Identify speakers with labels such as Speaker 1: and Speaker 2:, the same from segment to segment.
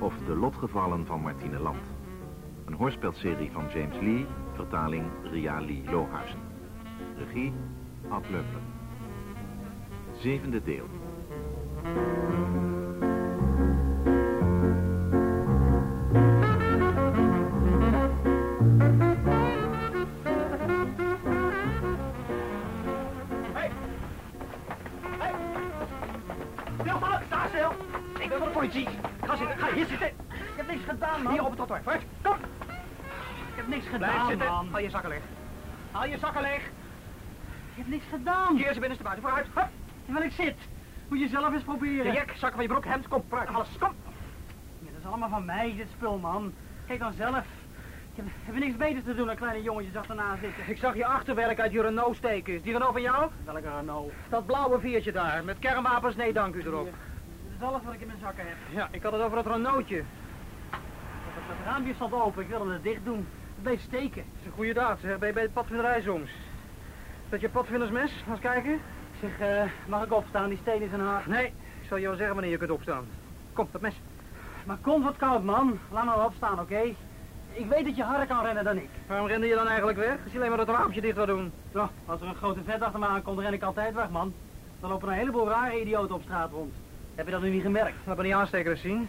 Speaker 1: Of De lotgevallen van Martine Land. Een hoorspelserie van James Lee, vertaling Ria Lee Lohuizen. Regie Ad Leupler. Zevende deel.
Speaker 2: Zelf eens proberen.
Speaker 3: Jek, zakken van je broek, hemd, kom, vooruit. Alles, kom.
Speaker 2: Ja, dat is allemaal van mij, dit spul, man. Kijk dan zelf. Ik heb, heb niks beters te doen dan kleine jongetjes achterna zitten.
Speaker 3: Ik zag je achterwerk uit je Renault steken. Is die Renault van jou?
Speaker 2: Welke Renault?
Speaker 3: Dat blauwe veertje daar, met kernwapens, nee dank u erop.
Speaker 2: Dit is alles wat ik in mijn zakken heb.
Speaker 3: Ja, ik had het over dat Renaultje.
Speaker 2: Dat, dat raampje stond open, ik wilde het dicht doen. Het bleef steken.
Speaker 3: Dat is een goede daad. Ben je bij de padvinderij soms? Is dat je padvindersmes? Laat eens kijken.
Speaker 2: Zeg, eh, mag ik opstaan? Die steen is een haar.
Speaker 3: Nee, ik zal je wel zeggen wanneer je kunt opstaan. Kom, dat mes.
Speaker 2: Maar kom wat koud, man. Laat me wel opstaan, oké? Ik weet dat je harder kan rennen dan ik.
Speaker 3: Waarom rende je dan eigenlijk weg? Als je alleen maar dat raampje dicht wil doen.
Speaker 2: Zo, als er een grote vet achter me aankomt, ren ik altijd weg, man. Dan lopen er een heleboel rare idioten op straat rond. Heb je dat nu niet gemerkt?
Speaker 3: Laat me die aansteker eens zien.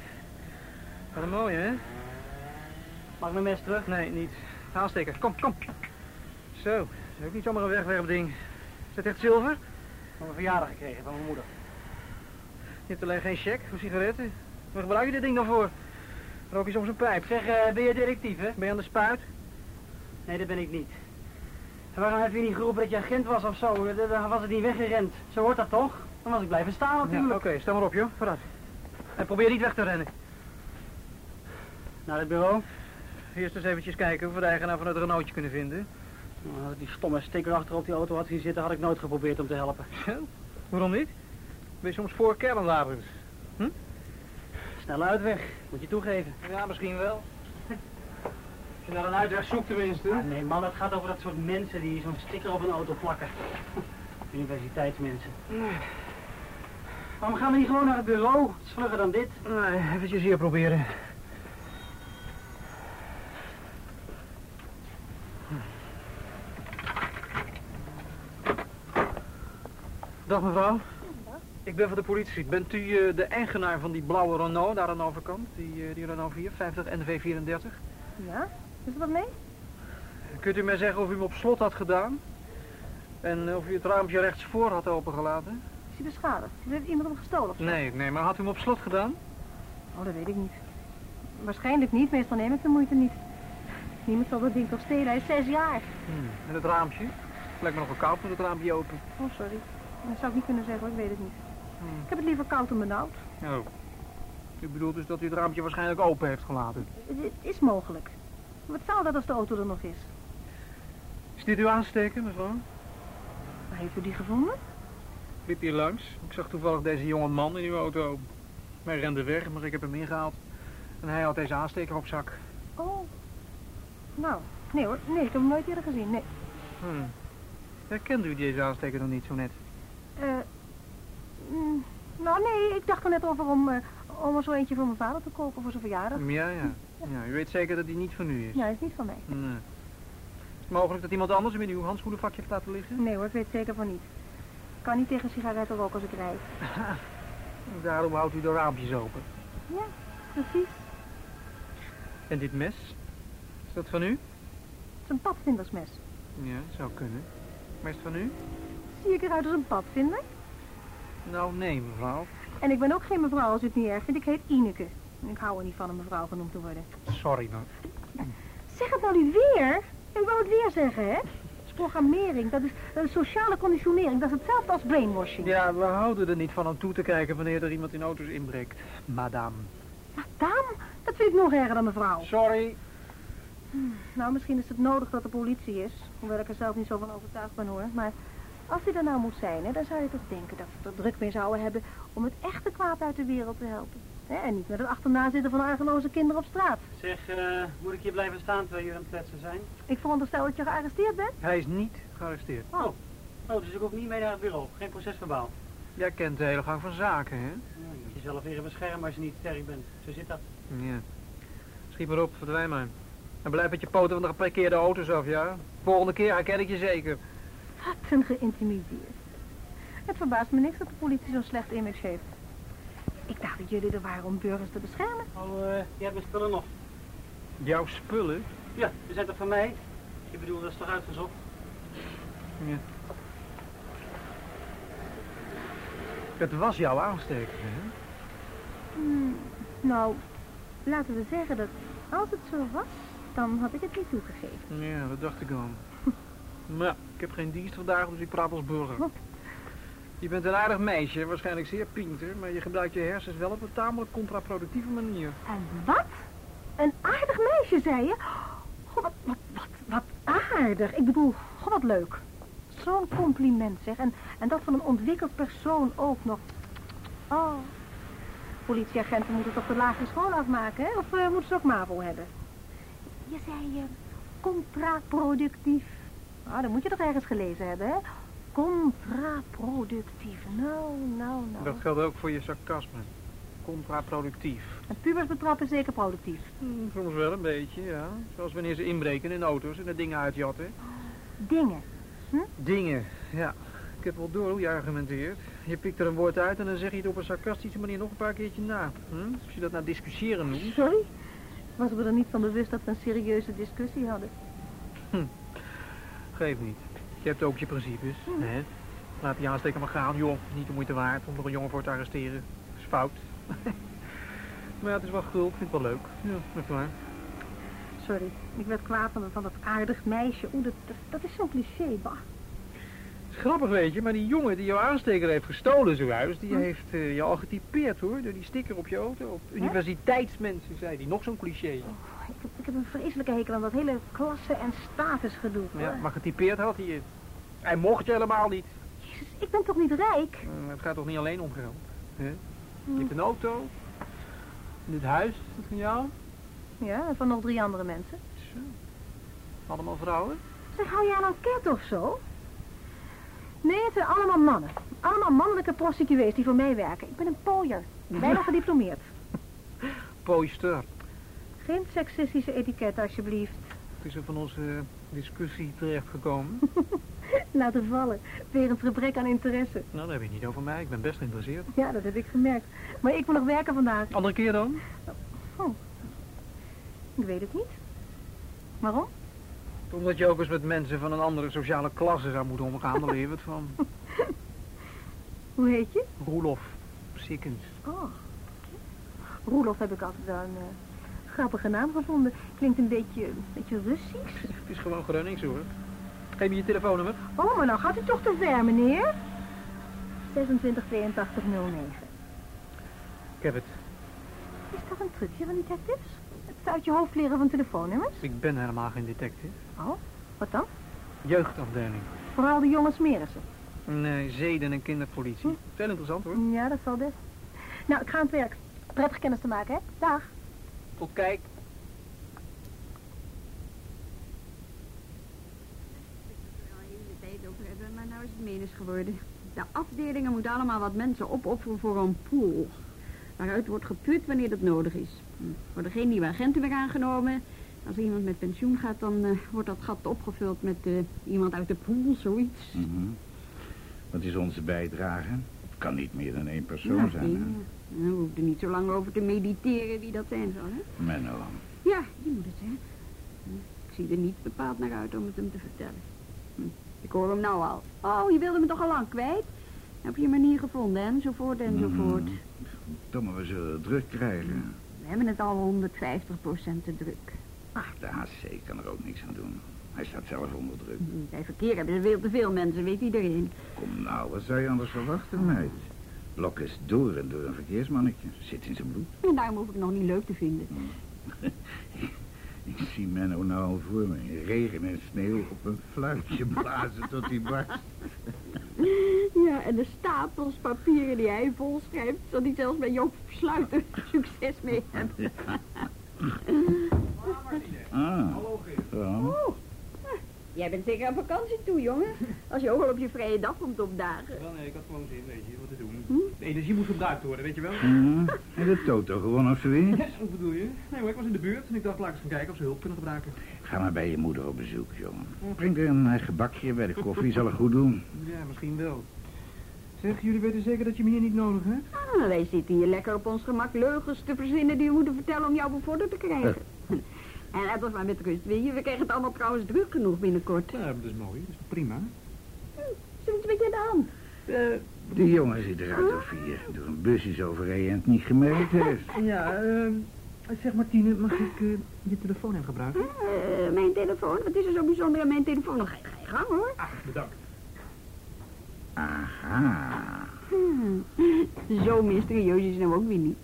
Speaker 3: Wat een mooie, hè?
Speaker 2: Mag ik mijn mes terug?
Speaker 3: Nee, niet. Aansteker, kom, kom. Zo, dat is ook niet zomaar een wegwerpding. Is dat echt zilver?
Speaker 2: Van mijn verjaardag gekregen van mijn moeder.
Speaker 3: Je hebt alleen geen cheque voor sigaretten. Waar gebruik je dit ding dan voor? Rook je soms een pijp?
Speaker 2: Zeg, eh, ben je detectief, hè?
Speaker 3: Ben je aan de spuit?
Speaker 2: Nee, dat ben ik niet. En waarom heb je niet geroepen dat je agent was of zo? Dan- was het niet weggerend. Zo hoort dat toch? Dan was ik blijven staan
Speaker 3: Ja,
Speaker 2: natuurlijk.
Speaker 3: Oké, sta maar op, joh. Vooruit. En probeer niet weg te rennen.
Speaker 2: Naar het bureau.
Speaker 3: Eerst eens eventjes kijken of we de eigenaar van het Renaultje kunnen vinden.
Speaker 2: Nou, die stomme sticker achter op die auto had zien zitten, had ik nooit geprobeerd om te helpen.
Speaker 3: Zo, waarom niet? Ben je soms voor kernwapens?
Speaker 2: Snel uitweg, moet je toegeven.
Speaker 3: Ja, misschien wel. Als je naar een uitweg zoekt tenminste.
Speaker 2: Ah, nee man, het gaat over dat soort mensen die zo'n sticker op een auto plakken. Universiteitsmensen. Waarom gaan we niet gewoon naar het bureau? Het is vlugger dan dit.
Speaker 3: Nee, eventjes hier proberen. Dag mevrouw. Ik ben van de politie. Bent u eh, de eigenaar van die blauwe Renault daar aan de overkant? Die, eh, die Renault 4, 50 NV 34?
Speaker 4: Ja? Is er wat mee?
Speaker 3: Kunt u mij zeggen of u hem op slot had gedaan? En eh, of u het raampje rechts voor had opengelaten?
Speaker 4: Is hij beschadigd? Heeft iemand hem gestolen of zo?
Speaker 3: Nee, nee, maar had u hem op slot gedaan?
Speaker 4: Oh, dat weet ik niet. Waarschijnlijk niet, meestal neem ik de moeite niet. Niemand zal dat ding toch stelen, hij is zes jaar.
Speaker 3: En het raampje? Het lijkt me nog wel koud met het raampje open.
Speaker 4: Oh, sorry. Dat zou ik niet kunnen zeggen, ik weet het niet.
Speaker 3: Hmm.
Speaker 4: Ik heb het liever koud dan benauwd.
Speaker 3: Oh. U bedoelt dus dat u het raampje waarschijnlijk open heeft gelaten?
Speaker 4: Het, is mogelijk. Wat zou dat als de auto er nog is?
Speaker 3: Is dit uw aansteken, mevrouw?
Speaker 4: Waar heeft u die gevonden?
Speaker 3: Ik liep hier langs. Ik zag toevallig deze jonge man in uw auto. Hij rende weg, maar ik heb hem ingehaald. En hij had deze aansteker op zak.
Speaker 4: Oh. Nou, nee hoor. Nee, ik heb hem nooit eerder gezien. Nee.
Speaker 3: Hmm. Herkende u deze aansteker nog niet zo net?
Speaker 4: Eh. mm, nou, nee, ik dacht er net over om, eh, om er zo eentje voor mijn vader te kopen voor zijn verjaardag.
Speaker 3: Ja, ja. ja. U weet zeker dat die niet van u is?
Speaker 4: Ja, hij is niet van mij.
Speaker 3: Nee. Is het mogelijk dat iemand anders hem in uw handschoenenvakje heeft laten liggen?
Speaker 4: Nee hoor, ik weet zeker van niet. Ik kan niet tegen sigaretten roken als ik rijd.
Speaker 3: Daarom houdt u de raampjes open.
Speaker 4: Ja, precies.
Speaker 3: En dit mes? Is dat van u?
Speaker 4: Het is een padvindersmes.
Speaker 3: Ja, zou kunnen. Maar is het van u?
Speaker 4: Zie ik eruit als een padvinder?
Speaker 3: Nou, nee, mevrouw.
Speaker 4: En ik ben ook geen mevrouw als u het niet erg vindt. Ik heet Ineke. En ik hou er niet van een mevrouw genoemd te worden.
Speaker 3: Sorry, maar...
Speaker 4: Zeg het nou niet weer. Ik wou het weer zeggen, hè? Dat is programmering. Dat is, is sociale conditionering. Dat is hetzelfde als brainwashing.
Speaker 3: Ja, we houden er niet van om toe te kijken wanneer er iemand in auto's inbreekt. Madame.
Speaker 4: Madame, dat vind ik nog erger dan mevrouw.
Speaker 3: Sorry.
Speaker 4: Nou, misschien is het nodig dat er politie is. Hoewel ik er zelf niet zo van overtuigd ben, hoor. Maar als die er nou moet zijn, hè, dan zou je toch denken dat we er druk mee zouden hebben om het echte kwaad uit de wereld te helpen. Hè, en niet met het achterna zitten van argeloze kinderen op straat.
Speaker 2: Zeg, eh, moet ik hier blijven staan terwijl jullie aan het kletsen zijn?
Speaker 4: Ik veronderstel dat je gearresteerd bent.
Speaker 3: Hij is niet gearresteerd.
Speaker 2: Oh. Oh, dus ik hoef niet mee naar het bureau. Geen procesverbaal.
Speaker 3: Jij kent de hele gang van zaken, hè?
Speaker 2: Ja, je jezelf weer beschermen als je niet sterk bent. Zo zit dat.
Speaker 3: Ja. Schiet maar op, verdwijn maar. En blijf met je poten van de geparkeerde auto's af, ja? Volgende keer herken ik je zeker.
Speaker 4: Wat een geïntimideerd. Het verbaast me niks dat de politie zo'n slecht image heeft. Ik dacht dat jullie er waren om burgers te beschermen.
Speaker 2: Oh, eh, je hebt mijn spullen nog.
Speaker 3: Jouw spullen?
Speaker 2: Ja, die zijn toch van mij? Ik bedoel, dat is toch uitgezocht?
Speaker 3: Ja. Het was jouw aansteker, hè?
Speaker 4: Hmm, nou, laten we zeggen dat als het zo was, dan had ik het niet toegegeven.
Speaker 3: Ja, dat dacht ik al. maar ja, ik heb geen dienst vandaag, dus ik praat als burger. Je bent een aardig meisje, waarschijnlijk zeer pinter, maar je gebruikt je hersens wel op een tamelijk contraproductieve manier.
Speaker 4: En wat? Een aardig meisje, zei je? Wat, wat, wat, wat aardig. Ik bedoel, goh, wat leuk. Zo'n compliment, zeg. En, en dat van een ontwikkeld persoon ook nog. Oh. Politieagenten moeten toch de lagere school afmaken, hè? Of eh, moeten ze ook MAVO hebben? Je zei uh, contraproductief. Nou, dan moet je toch ergens gelezen hebben, hè? Contraproductief. Nou, nou, nou.
Speaker 3: Dat geldt ook voor je sarcasme. Contraproductief.
Speaker 4: En pubers betrappen zeker productief.
Speaker 3: Hm, soms wel een beetje, ja. Zoals wanneer ze inbreken in auto's en de dingen uitjatten.
Speaker 4: Dingen.
Speaker 3: Dingen, ja. Ik heb wel door hoe je argumenteert. Je pikt er een woord uit en dan zeg je het op een sarcastische manier nog een paar keertje na. Hm? Als je dat nou discussiëren noemt.
Speaker 4: Sorry? Was me er niet van bewust dat we een serieuze discussie hadden.
Speaker 3: Niet. Je hebt ook je principes. Hè? Laat die aansteker maar gaan, joh. Niet de moeite waard om er een jongen voor te arresteren. Is fout. maar ja, het is wel gul. Ik vind het wel leuk. Ja, dat is waar.
Speaker 4: Sorry, ik werd kwaad van, van dat aardig meisje. Oeh, dat, dat, dat is zo'n cliché, bah.
Speaker 3: Het is grappig, weet je, maar die jongen die jouw aansteker heeft gestolen zojuist, die
Speaker 4: Hm?
Speaker 3: heeft eh, je al getypeerd hoor, door die sticker op je auto. Universiteitsmensen, zei die. Nog zo'n cliché.
Speaker 4: Oh, heb, ik heb een vreselijke hekel aan dat hele klasse- en statusgedoe.
Speaker 3: Ja, maar getypeerd had hij je. Hij mocht je helemaal niet.
Speaker 4: Jezus, ik ben toch niet rijk?
Speaker 3: Eh, het gaat toch niet alleen om geld? Hè? Je
Speaker 4: Hm.
Speaker 3: hebt een auto. Dit huis, is dat van jou?
Speaker 4: Ja, en van nog drie andere mensen.
Speaker 3: Zo. Allemaal vrouwen?
Speaker 4: Zeg, hou je aan een ket of zo? Nee, het zijn allemaal mannen. Allemaal mannelijke prostituees die voor mij werken. Ik ben een pooier. Bijna gediplomeerd.
Speaker 3: Poister.
Speaker 4: Geen seksistische etiketten, alsjeblieft.
Speaker 3: Het is er van onze eh, discussie terechtgekomen.
Speaker 4: Laten vallen. Wegens gebrek aan interesse.
Speaker 3: nou, dat heb je niet over mij. Ik ben best geïnteresseerd.
Speaker 4: Ja, dat heb ik gemerkt. Maar ik moet nog werken vandaag.
Speaker 3: Andere keer dan?
Speaker 4: Ik weet het niet. Waarom?
Speaker 3: Omdat je ook eens met mensen van een andere sociale klasse zou moeten omgaan. Daar leer je het van.
Speaker 4: Hoe heet je?
Speaker 3: Roelof. Sikkens.
Speaker 4: Oh. Roelof heb ik altijd wel een eh, grappige naam gevonden. Klinkt een beetje, een beetje Russisch.
Speaker 3: Het is gewoon Gronings hoor. Geef me je telefoonnummer.
Speaker 4: Oh, maar nou gaat u toch te ver, meneer? 268209.
Speaker 3: Ik heb het.
Speaker 4: Is dat een trucje van detectives? Het uit je hoofd leren van telefoonnummers?
Speaker 3: Ik ben helemaal geen detective.
Speaker 4: Oh, wat dan?
Speaker 3: Jeugdafdeling.
Speaker 4: Vooral de jongens smeren ze.
Speaker 3: Nee, zeden- en kinderpolitie.
Speaker 4: Hm.
Speaker 3: Veel interessant hoor.
Speaker 4: Ja, dat zal best. Nou, ik ga aan het werk. Prettig kennis te maken, hè? Dag.
Speaker 3: Tot kijk.
Speaker 5: er hebben, maar nou is het menens geworden. De afdelingen moeten allemaal wat mensen opofferen voor een pool. Waaruit wordt geput wanneer dat nodig is. Hm. Worden geen nieuwe agenten meer aangenomen. Als iemand met pensioen gaat, dan eh, wordt dat gat opgevuld met eh, iemand uit de pool, zoiets.
Speaker 6: Mhm. Wat is onze bijdrage? Het kan niet meer dan één persoon
Speaker 5: Ja,
Speaker 6: zijn. hè?
Speaker 5: Nou, we hoeven er niet zo lang over te mediteren wie dat zijn zal, hè?
Speaker 6: Menno.
Speaker 5: Ja, die moet het zijn. Hm, Ik zie er niet bepaald naar uit om het hem te vertellen. Hm, Ik hoor hem nou al. Oh, je wilde me toch al lang kwijt? Heb je een manier gevonden, enzovoort, enzovoort.
Speaker 6: Mhm. Domme, we zullen het druk krijgen.
Speaker 5: We hebben het al 150% te druk.
Speaker 6: Ach, de HC kan er ook niks aan doen. Hij staat zelf onder druk.
Speaker 5: Bij verkeer hebben er veel te veel mensen, weet iedereen.
Speaker 6: Kom nou, wat zou je anders verwachten, meid? Blok is door en door een verkeersmannetje. Zit in zijn bloed.
Speaker 5: En daarom hoef ik het nog niet leuk te vinden.
Speaker 6: Ik zie Menno nou al voor me. In regen en sneeuw op een fluitje blazen tot hij barst.
Speaker 5: Ja, en de stapels papieren die hij volschrijft, zal hij zelfs bij Joop Sluiter succes mee hebben.
Speaker 6: Ah,
Speaker 3: Hallo Geert.
Speaker 6: ja.
Speaker 5: Oh, Jij bent zeker aan vakantie toe, jongen. Als je ook al op je vrije dag komt opdagen.
Speaker 3: Wel, nee, ik had gewoon zin, weet je, wat te doen.
Speaker 5: Hm?
Speaker 3: De energie moet gebruikt worden, weet je wel?
Speaker 6: Ja, en de toto gewonnen of zoiets?
Speaker 3: Wat bedoel je? Nee hoor, ik was in de buurt en ik dacht, laat ik eens gaan kijken of ze hulp kunnen gebruiken.
Speaker 6: Ga maar bij je moeder op bezoek, jongen. Breng er een eh, gebakje bij de koffie, zal het goed doen.
Speaker 3: Ja, misschien wel. Zeg, jullie weten zeker dat je me hier niet nodig hebt?
Speaker 5: Ah, wij zitten hier lekker op ons gemak leugens te verzinnen die we moeten vertellen om jou bevorderd te krijgen. En laat ons maar met rust, weet je. We krijgen het allemaal trouwens druk genoeg binnenkort.
Speaker 3: Ja, dat is mooi, dat is prima.
Speaker 5: Zoiets met je aan de hand.
Speaker 3: Eh,
Speaker 6: Die jongen zit eruit of vier. Door een bus is overreden en het niet gemerkt heeft.
Speaker 3: ja, eh, zeg Martine, mag ik eh, je telefoon even gebruiken?
Speaker 5: Eh, mijn telefoon? Wat is er zo bijzonder aan mijn telefoon? Dan ga je, ga je gang, hoor.
Speaker 3: Ach, bedankt.
Speaker 6: Aha.
Speaker 5: Hmm. Zo mysterieus is hij nou ook weer niet.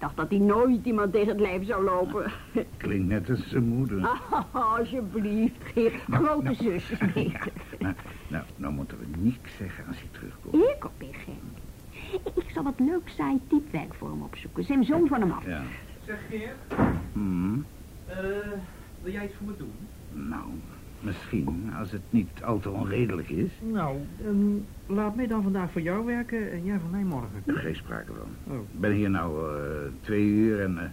Speaker 5: Ik dacht dat hij nooit iemand tegen het lijf zou lopen.
Speaker 6: Klinkt net als zijn moeder.
Speaker 5: Ah, alsjeblieft, Geert. Grote zus is beter.
Speaker 6: Nou, nou, nou moeten we niks zeggen als hij terugkomt.
Speaker 5: Ik op Genk. Ik zal wat leuk saai typwerk voor hem opzoeken. Zijn zoon van hem af.
Speaker 6: Ja.
Speaker 3: Zeg Geert,
Speaker 6: Hmm.
Speaker 3: eh, wil jij iets voor me doen?
Speaker 6: Nou, misschien, als het niet al te onredelijk is.
Speaker 3: Nou, ehm, laat mij dan vandaag voor jou werken en jij voor mij morgen.
Speaker 6: Er geen sprake van.
Speaker 3: Oh.
Speaker 6: Ik ben hier nou eh, twee uur en eh,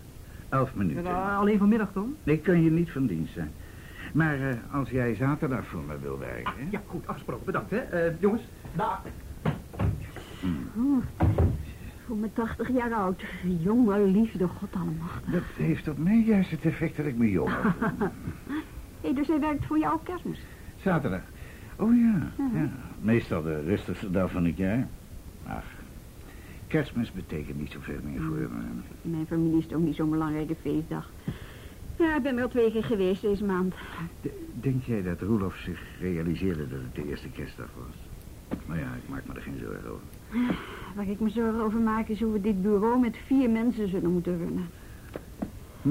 Speaker 6: elf minuten.
Speaker 3: Ja, alleen vanmiddag dan?
Speaker 6: Ik kan je niet van dienst zijn. Maar eh, als jij zaterdag voor me wil werken...
Speaker 3: Ja, goed, afgesproken. Bedankt, hè. Eh, jongens.
Speaker 5: Oh, voel me 80 jaar oud. Jonge liefde, god allemachtig.
Speaker 6: Dat heeft op mij juist het effect dat ik me jong voel.
Speaker 5: Hé, dus hij werkt voor jou op kerstmis?
Speaker 6: Zaterdag. Oh ja, ja. Meestal de rustigste dag van het jaar. Ach, kerstmis betekent niet zoveel meer voor me.
Speaker 5: Mijn familie is ook niet zo'n belangrijke feestdag. Ja, ik ben er al twee keer geweest deze maand.
Speaker 6: Denk jij dat Roelof zich realiseerde dat het de eerste kerstdag was? Nou ja, ik maak me er geen zorgen over.
Speaker 5: Waar ik me zorgen over maak is hoe we dit bureau met vier mensen zullen moeten runnen.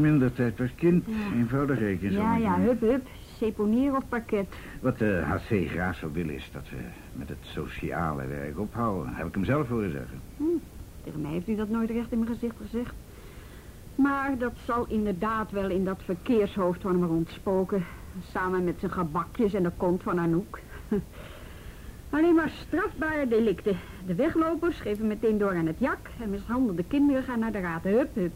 Speaker 6: Minder tijd per kind,
Speaker 5: Ja.
Speaker 6: eenvoudig rekenen.
Speaker 5: Ja, ja, hup, hup. Seponier of parket.
Speaker 6: Wat de HC graag zou willen is dat we met het sociale werk ophouden. Heb ik hem zelf horen zeggen.
Speaker 5: Tegen mij heeft u dat nooit recht in mijn gezicht gezegd. Maar dat zal inderdaad wel in dat verkeershoofd van hem ontspoken. Samen met zijn gebakjes en de kont van Anouk. Alleen maar strafbare delicten. De weglopers geven meteen door aan het jak. En mishandelde kinderen gaan naar de raad. Hup, hup.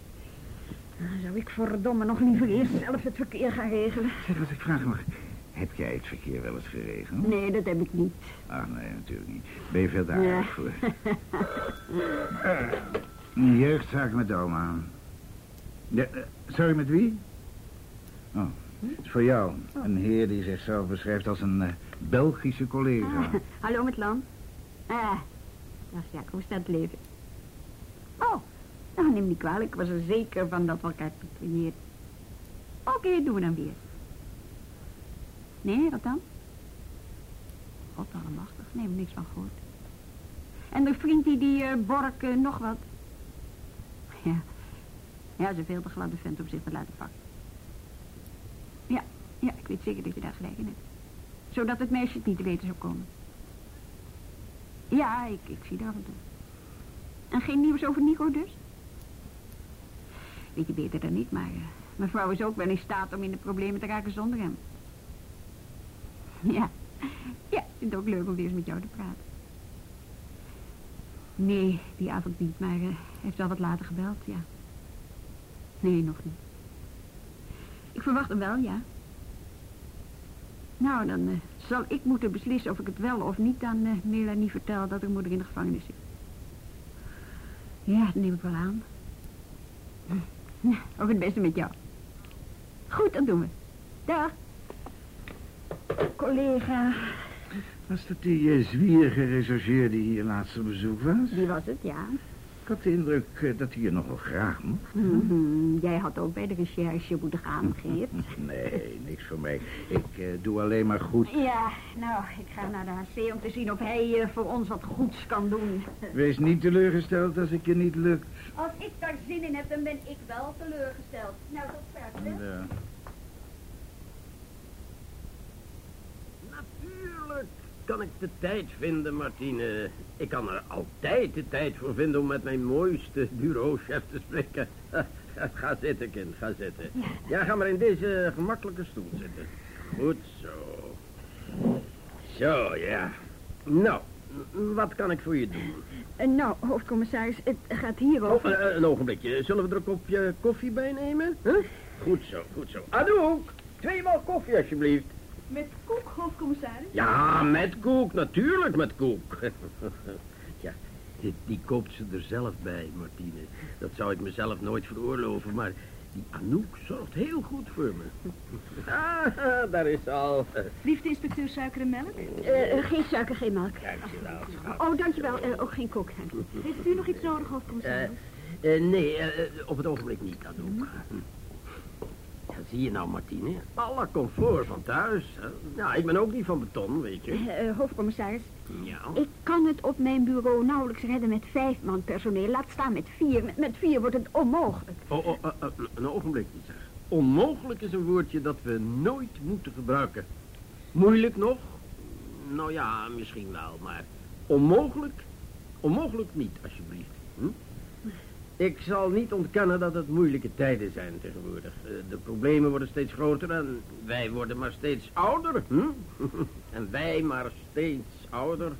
Speaker 5: Nou, zou ik verdomme nog liever eerst zelf het verkeer gaan regelen?
Speaker 6: Zeg, als ik vraag mag, heb jij het verkeer wel eens geregeld?
Speaker 5: Nee, dat heb ik niet.
Speaker 6: Ah, nee, natuurlijk niet. Ben je veel te
Speaker 5: Ja.
Speaker 6: voor. Jeugdzaak met oma. Ja, eh, sorry, met wie? Oh, het is voor jou. Een heer die zichzelf beschrijft als een eh, Belgische collega.
Speaker 5: Hallo met Lan. Ah, dag Jack, hoe staat het leven? Oh, nou neem niet kwalijk, ik was er zeker van dat we elkaar tutoyeerden. Oké, doen we dan weer. Nee, wat dan? God allemachtig, nee, niks van gehoord. En de vriend die, die eh, Bork eh, nog wat? Ja, ja, ze veel te gladde vent om zich te laten pakken. Ja, ja, ik weet zeker dat je daar gelijk in hebt zodat het meisje het niet te weten zou komen. Ja, ik, ik zie toe. En geen nieuws over Nico dus? Weet je beter dan niet, maar eh, mevrouw is ook wel in staat om in de problemen te raken zonder hem. Ja, ja, ik vind het ook leuk om weer eens met jou te praten. Nee, die avond niet, maar eh, hij heeft wel wat later gebeld, ja. Nee, nog niet. Ik verwacht hem wel, ja. Nou, dan eh, zal ik moeten beslissen of ik het wel of niet aan Melanie vertel dat haar moeder in de gevangenis zit. Ja, dat neem ik wel aan. Ook het beste met jou. Goed, dat doen we. Dag. Collega,
Speaker 6: Was dat die zwierige rechercheur die hier laatst op bezoek was?
Speaker 5: wie was het, ja?
Speaker 6: Ik had de indruk eh, dat hij je nogal graag mocht.
Speaker 5: Mhm, Jij had ook bij de recherche moeten gaan, Geert.
Speaker 6: Nee, niks voor mij. Ik eh, doe alleen maar goed.
Speaker 5: Ja, nou, ik ga naar de HC om te zien of hij eh, voor ons wat goeds kan doen.
Speaker 6: Wees niet teleurgesteld als ik je niet lukt.
Speaker 5: Als ik daar zin in heb, dan ben ik wel teleurgesteld. Nou, tot hè?
Speaker 6: Ja.
Speaker 7: Natuurlijk kan ik de tijd vinden, Martine. Ik kan er altijd de tijd voor vinden om met mijn mooiste bureauchef te spreken. ga zitten, kind, ga zitten. Ja, ga maar in deze gemakkelijke stoel zitten. Goed zo. Zo, ja. Nou, wat kan ik voor je doen?
Speaker 5: Eh, nou, hoofdcommissaris, het gaat hier
Speaker 7: Oh,
Speaker 5: over.
Speaker 7: eh, een ogenblikje. Zullen we er een kopje koffie bij nemen? Huh? Goed zo, goed zo. Anouk, tweemaal koffie alsjeblieft.
Speaker 4: Met koek, hoofdcommissaris?
Speaker 7: Ja, met koek, natuurlijk met koek. ja, die, koopt ze er zelf bij, Martine. Dat zou ik mezelf nooit veroorloven, maar die Anouk zorgt heel goed voor me. ah, daar is ze al.
Speaker 4: Liefde inspecteur suiker en melk?
Speaker 5: Eh, eh, geen suiker, geen melk.
Speaker 7: Dankjewel, schat.
Speaker 5: Oh, dankjewel. Eh, ook geen kook.
Speaker 4: Heeft u nog iets nodig, hoofdcommissaris?
Speaker 7: Nee, op het ogenblik niet, Anouk. Ja, zie je nou, Martine? Alle comfort van thuis. Ja, ik ben ook niet van beton, weet je.
Speaker 5: Eh, eh, hoofdcommissaris,
Speaker 7: Ja.
Speaker 5: ik kan het op mijn bureau nauwelijks redden met vijf man personeel. Laat staan met vier. Met, met vier wordt het onmogelijk.
Speaker 7: Oh, oh, eh, een ogenblikje zeg. Onmogelijk is een woordje dat we nooit moeten gebruiken. Moeilijk nog? Nou ja, misschien wel, maar onmogelijk? Onmogelijk niet, alsjeblieft. Hm? Ik zal niet ontkennen dat het moeilijke tijden zijn tegenwoordig. Eh, De problemen worden steeds groter en wij worden maar steeds ouder. Hm? en wij maar steeds ouder.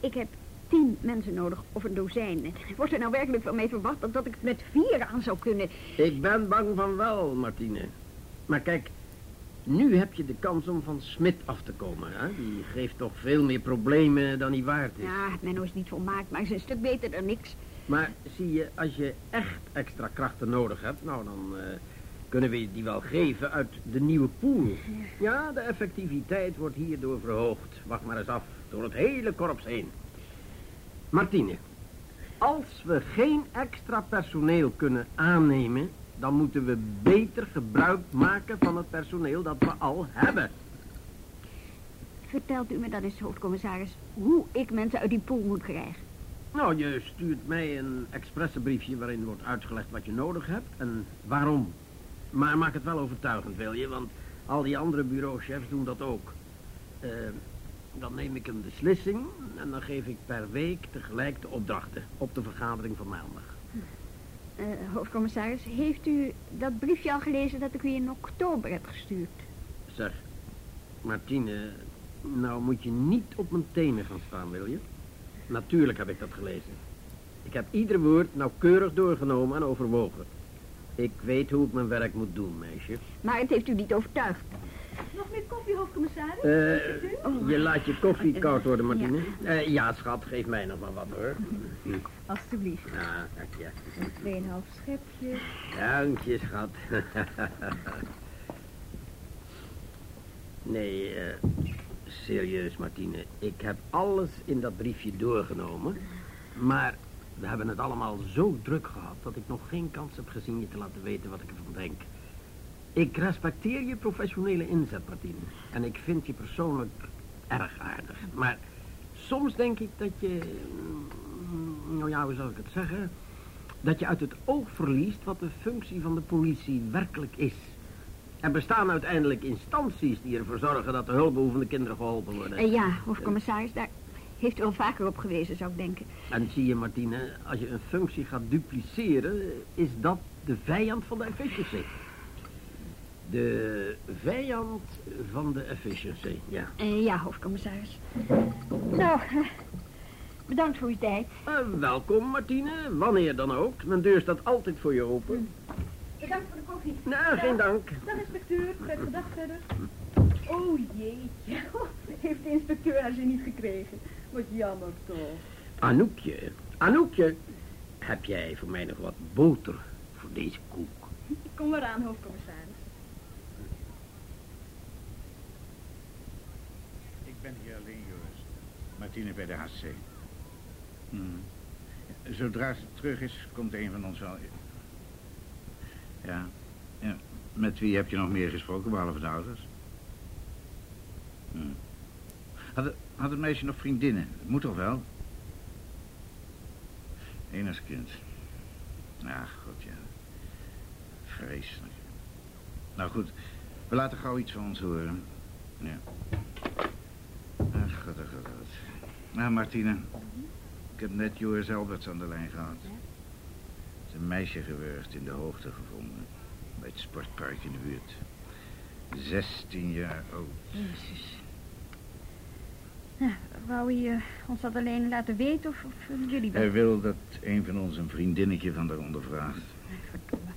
Speaker 5: Ik heb tien mensen nodig, of een dozijn. Wordt er nou werkelijk van mij verwacht dat, dat ik het met vier aan zou kunnen?
Speaker 7: Ik ben bang van wel, Martine. Maar kijk, nu heb je de kans om van Smit af te komen. Hè? Die geeft toch veel meer problemen dan hij waard is.
Speaker 5: Ja, Menno is niet volmaakt, maar hij is een stuk beter dan niks.
Speaker 7: Maar zie je, als je echt extra krachten nodig hebt... nou, dan eh, kunnen we die wel geven uit de nieuwe pool. Ja, de effectiviteit wordt hierdoor verhoogd. Wacht maar eens af, door het hele korps heen. Martine, als we geen extra personeel kunnen aannemen... dan moeten we beter gebruik maken van het personeel dat we al hebben.
Speaker 5: Vertelt u me dan eens, hoofdcommissaris, hoe ik mensen uit die pool moet krijgen?
Speaker 7: Nou, je stuurt mij een expressenbriefje waarin wordt uitgelegd wat je nodig hebt en waarom. Maar maak het wel overtuigend, wil je? Want al die andere bureauchefs doen dat ook. Eh, dan neem ik een beslissing en dan geef ik per week tegelijk de opdrachten op de vergadering van maandag.
Speaker 5: Eh, hoofdcommissaris, heeft u dat briefje al gelezen dat ik u in oktober heb gestuurd?
Speaker 7: Zeg, Martine, nou moet je niet op mijn tenen gaan staan, wil je? Natuurlijk heb ik dat gelezen. Ik heb ieder woord nauwkeurig doorgenomen en overwogen. Ik weet hoe ik mijn werk moet doen, meisje.
Speaker 5: Maar het heeft u niet overtuigd.
Speaker 4: Nog meer koffie, hoofdcommissaris?
Speaker 7: Eh, je laat je koffie koud worden, Martine. Eh, ja, schat, geef mij nog maar wat, hoor.
Speaker 4: Alsjeblieft.
Speaker 7: Ja, dank je.
Speaker 4: Tweeënhalf schepje.
Speaker 7: Dank je, schat. nee, eh, serieus, Martine. Ik heb alles in dat briefje doorgenomen. Maar we hebben het allemaal zo druk gehad... dat ik nog geen kans heb gezien je te laten weten wat ik ervan denk. Ik respecteer je professionele inzet, Martine. En ik vind je persoonlijk erg aardig. Maar soms denk ik dat je... mm, Nou ja, hoe zal ik het zeggen? Dat je uit het oog verliest wat de functie van de politie werkelijk is. Er bestaan uiteindelijk instanties die ervoor zorgen dat de hulpbehoevende kinderen geholpen worden.
Speaker 5: Eh, ja, hoofdcommissaris, daar heeft u al vaker op gewezen, zou ik denken.
Speaker 7: En zie je, Martine, als je een functie gaat dupliceren, is dat de vijand van de efficiency. De vijand van de efficiency, ja.
Speaker 5: Eh, ja, hoofdcommissaris. Nou, eh, bedankt voor uw tijd.
Speaker 7: Welkom, Martine, wanneer dan ook. Mijn deur staat altijd voor je open.
Speaker 4: Bedankt voor de koffie.
Speaker 7: Nou, geen dank.
Speaker 4: Dag, inspecteur. Fijne gedag verder. Oh jeetje. Heeft de inspecteur haar zin niet gekregen? Wat jammer toch.
Speaker 7: Anoukje, Anoukje, heb jij voor mij nog wat boter voor deze koek?
Speaker 4: Kom maar aan, hoofdcommissaris.
Speaker 6: Ik ben hier alleen, Joris. Martine bij de HC. Hmm. Zodra ze terug is, komt een van ons wel... Ja. Met wie heb je nog meer gesproken, behalve de ouders? Hmm. Had, het, had het meisje nog vriendinnen? Dat moet toch wel? Enigskind. Ja, god, ja. Vreselijk. Nou goed, we laten gauw iets van ons horen. Ja. Ach, god, ach, god, god. Nou, Martine. Ik heb net Joris Alberts aan de lijn gehad. Er is een meisje gewurgd in de hoogte gevonden. Bij het sportpark in de buurt. 16 jaar oud.
Speaker 5: Jezus. Nou, wou hij ons dat alleen laten weten of, jullie wel?
Speaker 6: Hij wil dat een van ons een vriendinnetje van daaronder vraagt.
Speaker 5: Verdomme.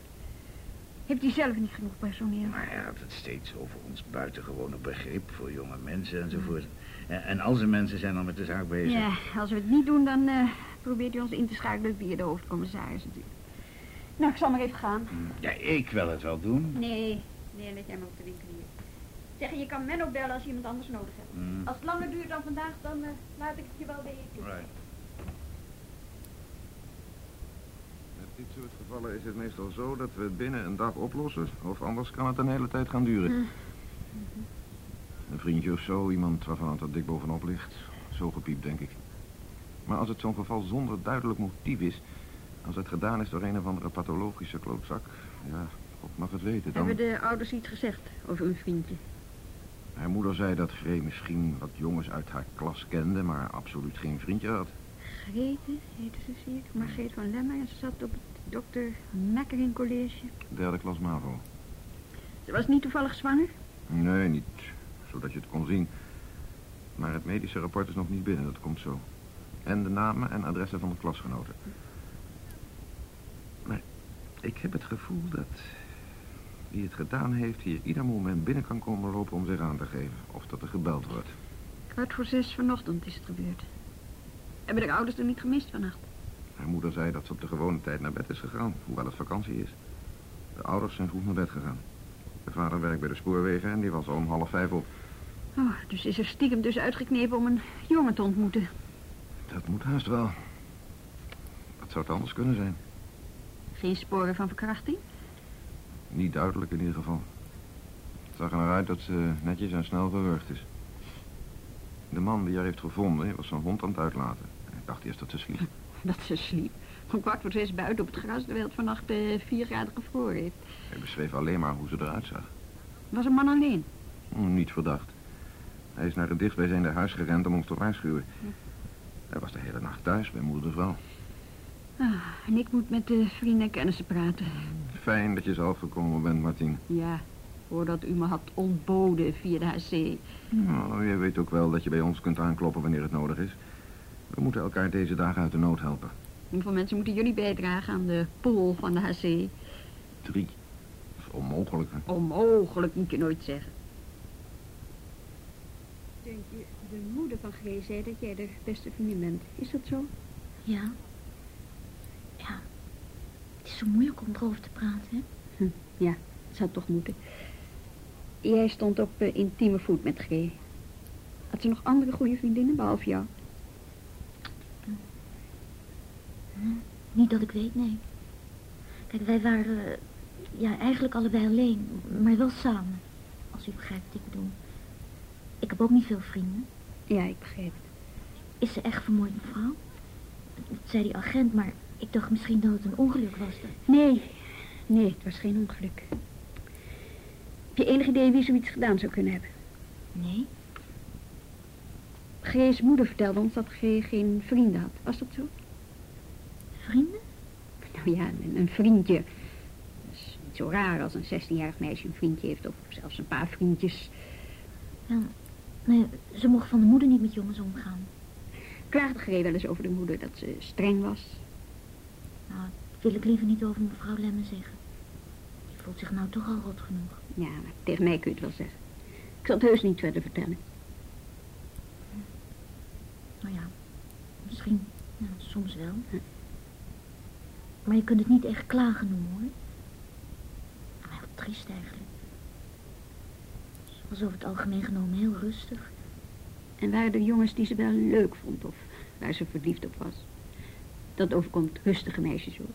Speaker 5: Heeft hij zelf niet genoeg personeel?
Speaker 6: Maar hij had het steeds over ons buitengewone begrip voor jonge mensen enzovoort. En, en al zijn mensen zijn al met de zaak bezig.
Speaker 5: Ja, als we het niet doen, dan eh, probeert hij ons in te schakelen via de hoofdcommissaris natuurlijk. Nou, ik zal maar even gaan.
Speaker 6: Ja, ik wil het wel doen.
Speaker 5: Nee, nee, let jij maar op de winkelier. Zeg, je kan Menno bellen als je iemand anders nodig hebt.
Speaker 6: Mm.
Speaker 5: Als het langer duurt dan vandaag, dan eh, laat ik het je wel weten.
Speaker 6: Right.
Speaker 8: Met dit soort gevallen is het meestal zo dat we het binnen een dag oplossen. Of anders kan het een hele tijd gaan duren. Een vriendje of zo, iemand waarvan het er dik bovenop ligt. Zo gepiept, denk ik. Maar als het zo'n geval zonder duidelijk motief is... als het gedaan is door een of andere pathologische klootzak... ja, God mag het weten, dan...
Speaker 5: Hebben de ouders iets gezegd over hun vriendje?
Speaker 8: Haar moeder zei dat Gree misschien wat jongens uit haar klas kende... maar absoluut geen vriendje had.
Speaker 5: Grete, heette ze zie ik. Margreet van Lemmer. En ze zat op het dokter Mekkering College.
Speaker 8: Derde klas MAVO.
Speaker 5: Ze was niet toevallig zwanger?
Speaker 8: Nee, niet zodat je het kon zien. Maar het medische rapport is nog niet binnen, dat komt zo. En de namen en adressen van de klasgenoten. Ik heb het gevoel dat wie het gedaan heeft hier ieder moment binnen kan komen lopen om zich aan te geven. Of dat er gebeld wordt.
Speaker 5: Kwart voor zes vanochtend is het gebeurd. Hebben de ouders er niet gemist vannacht?
Speaker 8: Haar moeder zei dat ze op de gewone tijd naar bed is gegaan, hoewel het vakantie is. De ouders zijn vroeg naar bed gegaan. De vader werkt bij de spoorwegen en die was al om half vijf op.
Speaker 5: Oh, dus is er stiekem dus uitgeknepen om een jongen te ontmoeten.
Speaker 8: Dat moet haast wel. Wat zou het anders kunnen zijn?
Speaker 5: Geen sporen van verkrachting?
Speaker 8: Niet duidelijk in ieder geval. Het zag er naar uit dat ze netjes en snel gewurgd is. De man die haar heeft gevonden was zijn hond aan het uitlaten. Ik dacht eerst dat ze sliep.
Speaker 5: Dat ze sliep. Om kwart voor zes buiten op het gras, terwijl het vannacht eh, vier graden gevroren heeft.
Speaker 8: Hij beschreef alleen maar hoe ze eruit zag.
Speaker 5: Was een man alleen?
Speaker 8: Hm, Niet verdacht. Hij is naar het dichtstbijzijnde huis gerend om ons te waarschuwen. Hij was de hele nacht thuis bij moeder de vrouw.
Speaker 5: Ah, en ik moet met de vrienden en kennissen praten.
Speaker 8: Fijn dat je zelf gekomen bent, Martien.
Speaker 5: Ja, voordat u me had ontboden via de HC.
Speaker 8: Nou, je weet ook wel dat je bij ons kunt aankloppen wanneer het nodig is. We moeten elkaar deze dagen uit de nood helpen.
Speaker 5: Hoeveel mensen moeten jullie bijdragen aan de pool van de HC?
Speaker 8: Drie. Dat is onmogelijk. hè?
Speaker 5: Onmogelijk, moet je nooit zeggen. Deuntje, de moeder van G zei dat jij de beste vriendin bent. Is dat zo?
Speaker 9: Ja. Het is zo moeilijk om erover te praten, hè?
Speaker 5: Ja, het zou toch moeten. Jij stond op eh, intieme voet met G. Had ze nog andere goede vriendinnen, behalve jou?
Speaker 9: Niet dat ik weet, nee. Kijk, wij waren eh, ja, eigenlijk allebei alleen, maar wel samen. Als u begrijpt wat ik bedoel. Ik heb ook niet veel vrienden.
Speaker 5: Ja, ik begreep het.
Speaker 9: Is ze echt vermoord, mevrouw? Dat zei die agent, maar ik dacht misschien dat het een ongeluk was. Dat...
Speaker 5: Nee, nee, het was geen ongeluk. Heb je enig idee wie zoiets gedaan zou kunnen hebben?
Speaker 9: Nee?
Speaker 5: G's moeder vertelde ons dat G geen vrienden had. Was dat zo?
Speaker 9: Vrienden?
Speaker 5: Nou ja, een, een vriendje. Dat is niet zo raar als een 16-jarig meisje een vriendje heeft. Of zelfs een paar vriendjes.
Speaker 9: Ja, ze mocht van de moeder niet met jongens omgaan.
Speaker 5: Klaagde G wel eens over de moeder dat ze streng was.
Speaker 9: Nou, dat wil ik liever niet over mevrouw Lemmen zeggen. Die voelt zich nou toch al rot genoeg.
Speaker 5: Ja, maar tegen mij kun je het wel zeggen. Ik zal het heus niet verder vertellen.
Speaker 9: Nou ja, misschien, ja, soms wel. Maar je kunt het niet echt klagen noemen, hoor. Nou, heel triest eigenlijk. Ze was over het algemeen genomen heel rustig.
Speaker 5: En waren er jongens die ze wel leuk vond of waar ze verliefd op was. Dat overkomt rustige meisjes ook.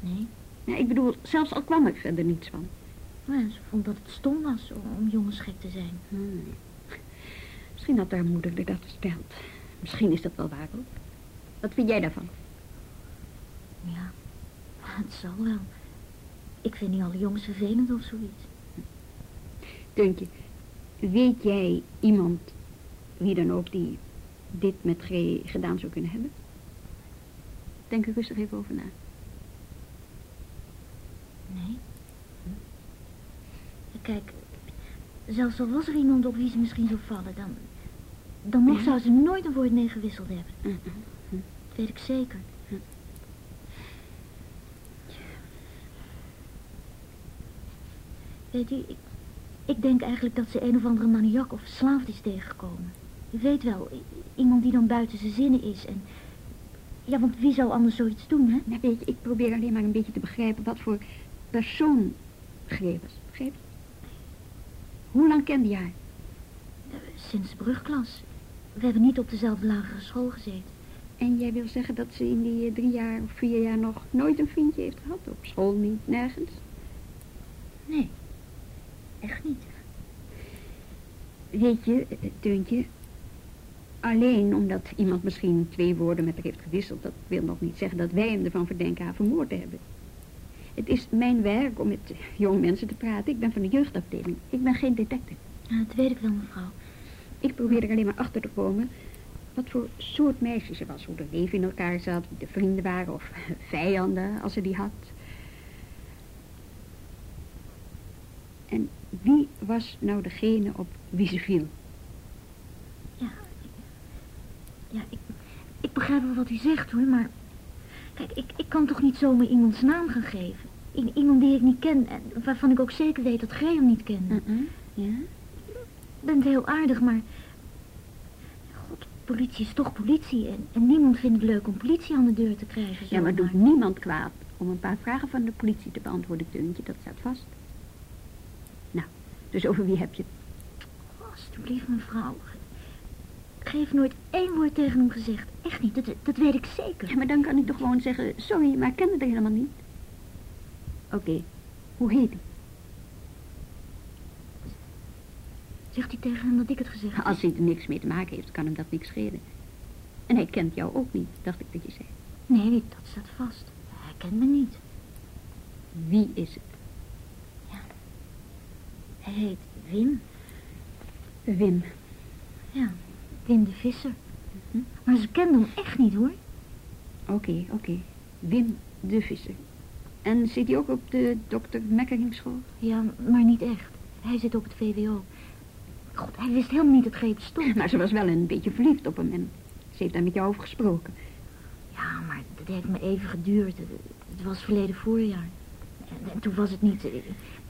Speaker 9: Nee?
Speaker 5: Ja, ik bedoel, zelfs al kwam er verder niets van.
Speaker 9: Nou ja, ze vond dat het stom was om, jongens gek te zijn.
Speaker 5: Hmm. Misschien had haar moeder er dat verteld. Misschien is dat wel waar ook. Wat vind jij daarvan?
Speaker 9: Ja, het zal wel. Ik vind niet alle jongens vervelend of zoiets.
Speaker 5: Deuntje, weet jij iemand, wie dan ook, die dit met G gedaan zou kunnen hebben? Denk er rustig even over na.
Speaker 9: Nee? Kijk, Zelfs al was er iemand op wie ze misschien zou vallen, dan... Dan nog
Speaker 5: Ja.
Speaker 9: zou ze nooit een woord mee gewisseld hebben.
Speaker 5: Mhm.
Speaker 9: Dat weet ik zeker. Weet u, ik, ik denk eigenlijk dat ze een of andere maniak of verslaafd is tegengekomen. Weet wel, iemand die dan buiten zijn zinnen is en... Ja, want wie zou anders zoiets doen, hè?
Speaker 5: Nou weet je, ik probeer alleen maar een beetje te begrijpen wat voor persoon Gree was. Begrijp je? Hoe lang kende je haar?
Speaker 9: Sinds de brugklas. We hebben niet op dezelfde lagere school gezeten.
Speaker 5: En jij wil zeggen dat ze in die eh, drie jaar of vier jaar nog nooit een vriendje heeft gehad? Op school niet, nergens?
Speaker 9: Nee, echt niet.
Speaker 5: Weet je, eh, Teuntje, alleen omdat iemand misschien twee woorden met haar heeft gewisseld, dat wil nog niet zeggen dat wij hem ervan verdenken haar vermoord te hebben. Het is mijn werk om met jonge mensen te praten. Ik ben van de jeugdafdeling. Ik ben geen detective.
Speaker 9: Ja, dat weet ik wel, mevrouw.
Speaker 5: Ik probeer er alleen maar achter te komen wat voor soort meisje ze was. Hoe de leven in elkaar zat, wie de vrienden waren of vijanden als ze die had. En wie was nou degene op wie ze viel?
Speaker 9: Ja, ik, ik begrijp wel wat u zegt, hoor, maar... Kijk, ik, ik kan toch niet zomaar iemands naam gaan geven? I- iemand die ik niet ken en waarvan ik ook zeker weet dat Graham niet kende.
Speaker 5: Ja?
Speaker 9: bent heel aardig, maar... God, politie is toch politie en, en niemand vindt het leuk om politie aan de deur te krijgen.
Speaker 5: Ja, maar
Speaker 9: zomaar.
Speaker 5: doet niemand kwaad om een paar vragen van de politie te beantwoorden, Teuntje. Dat staat vast. Nou, dus over wie heb je het?
Speaker 9: Alsjeblieft, mevrouw. Geef nooit één woord tegen hem gezegd. Echt niet, dat, dat weet ik zeker.
Speaker 5: Ja, maar dan kan ik toch gewoon zeggen, sorry, maar ik ken het helemaal niet. Oké, hoe heet hij?
Speaker 9: Zegt u tegen hem dat ik het gezegd heb?
Speaker 5: Als hij er niks mee te maken heeft, kan hem dat niks schelen. En hij kent jou ook niet, dacht ik dat je zei.
Speaker 9: Nee, dat staat vast. Hij kent me niet.
Speaker 5: Wie is het?
Speaker 9: Hij heet Wim.
Speaker 5: Wim.
Speaker 9: Ja, Wim de Visser. Maar ze kenden hem echt niet, hoor.
Speaker 5: Oké, oké. Wim de Visser. En zit hij ook op de dokter Mekkering school?
Speaker 9: Ja, maar niet echt. Hij zit op het VWO. God, hij wist helemaal niet dat Greet bestond.
Speaker 5: Maar ze was wel een beetje verliefd op hem en ze heeft daar met jou over gesproken.
Speaker 9: Ja, maar dat heeft me even geduurd. Het, was verleden voorjaar. En, en toen was het niet... eh,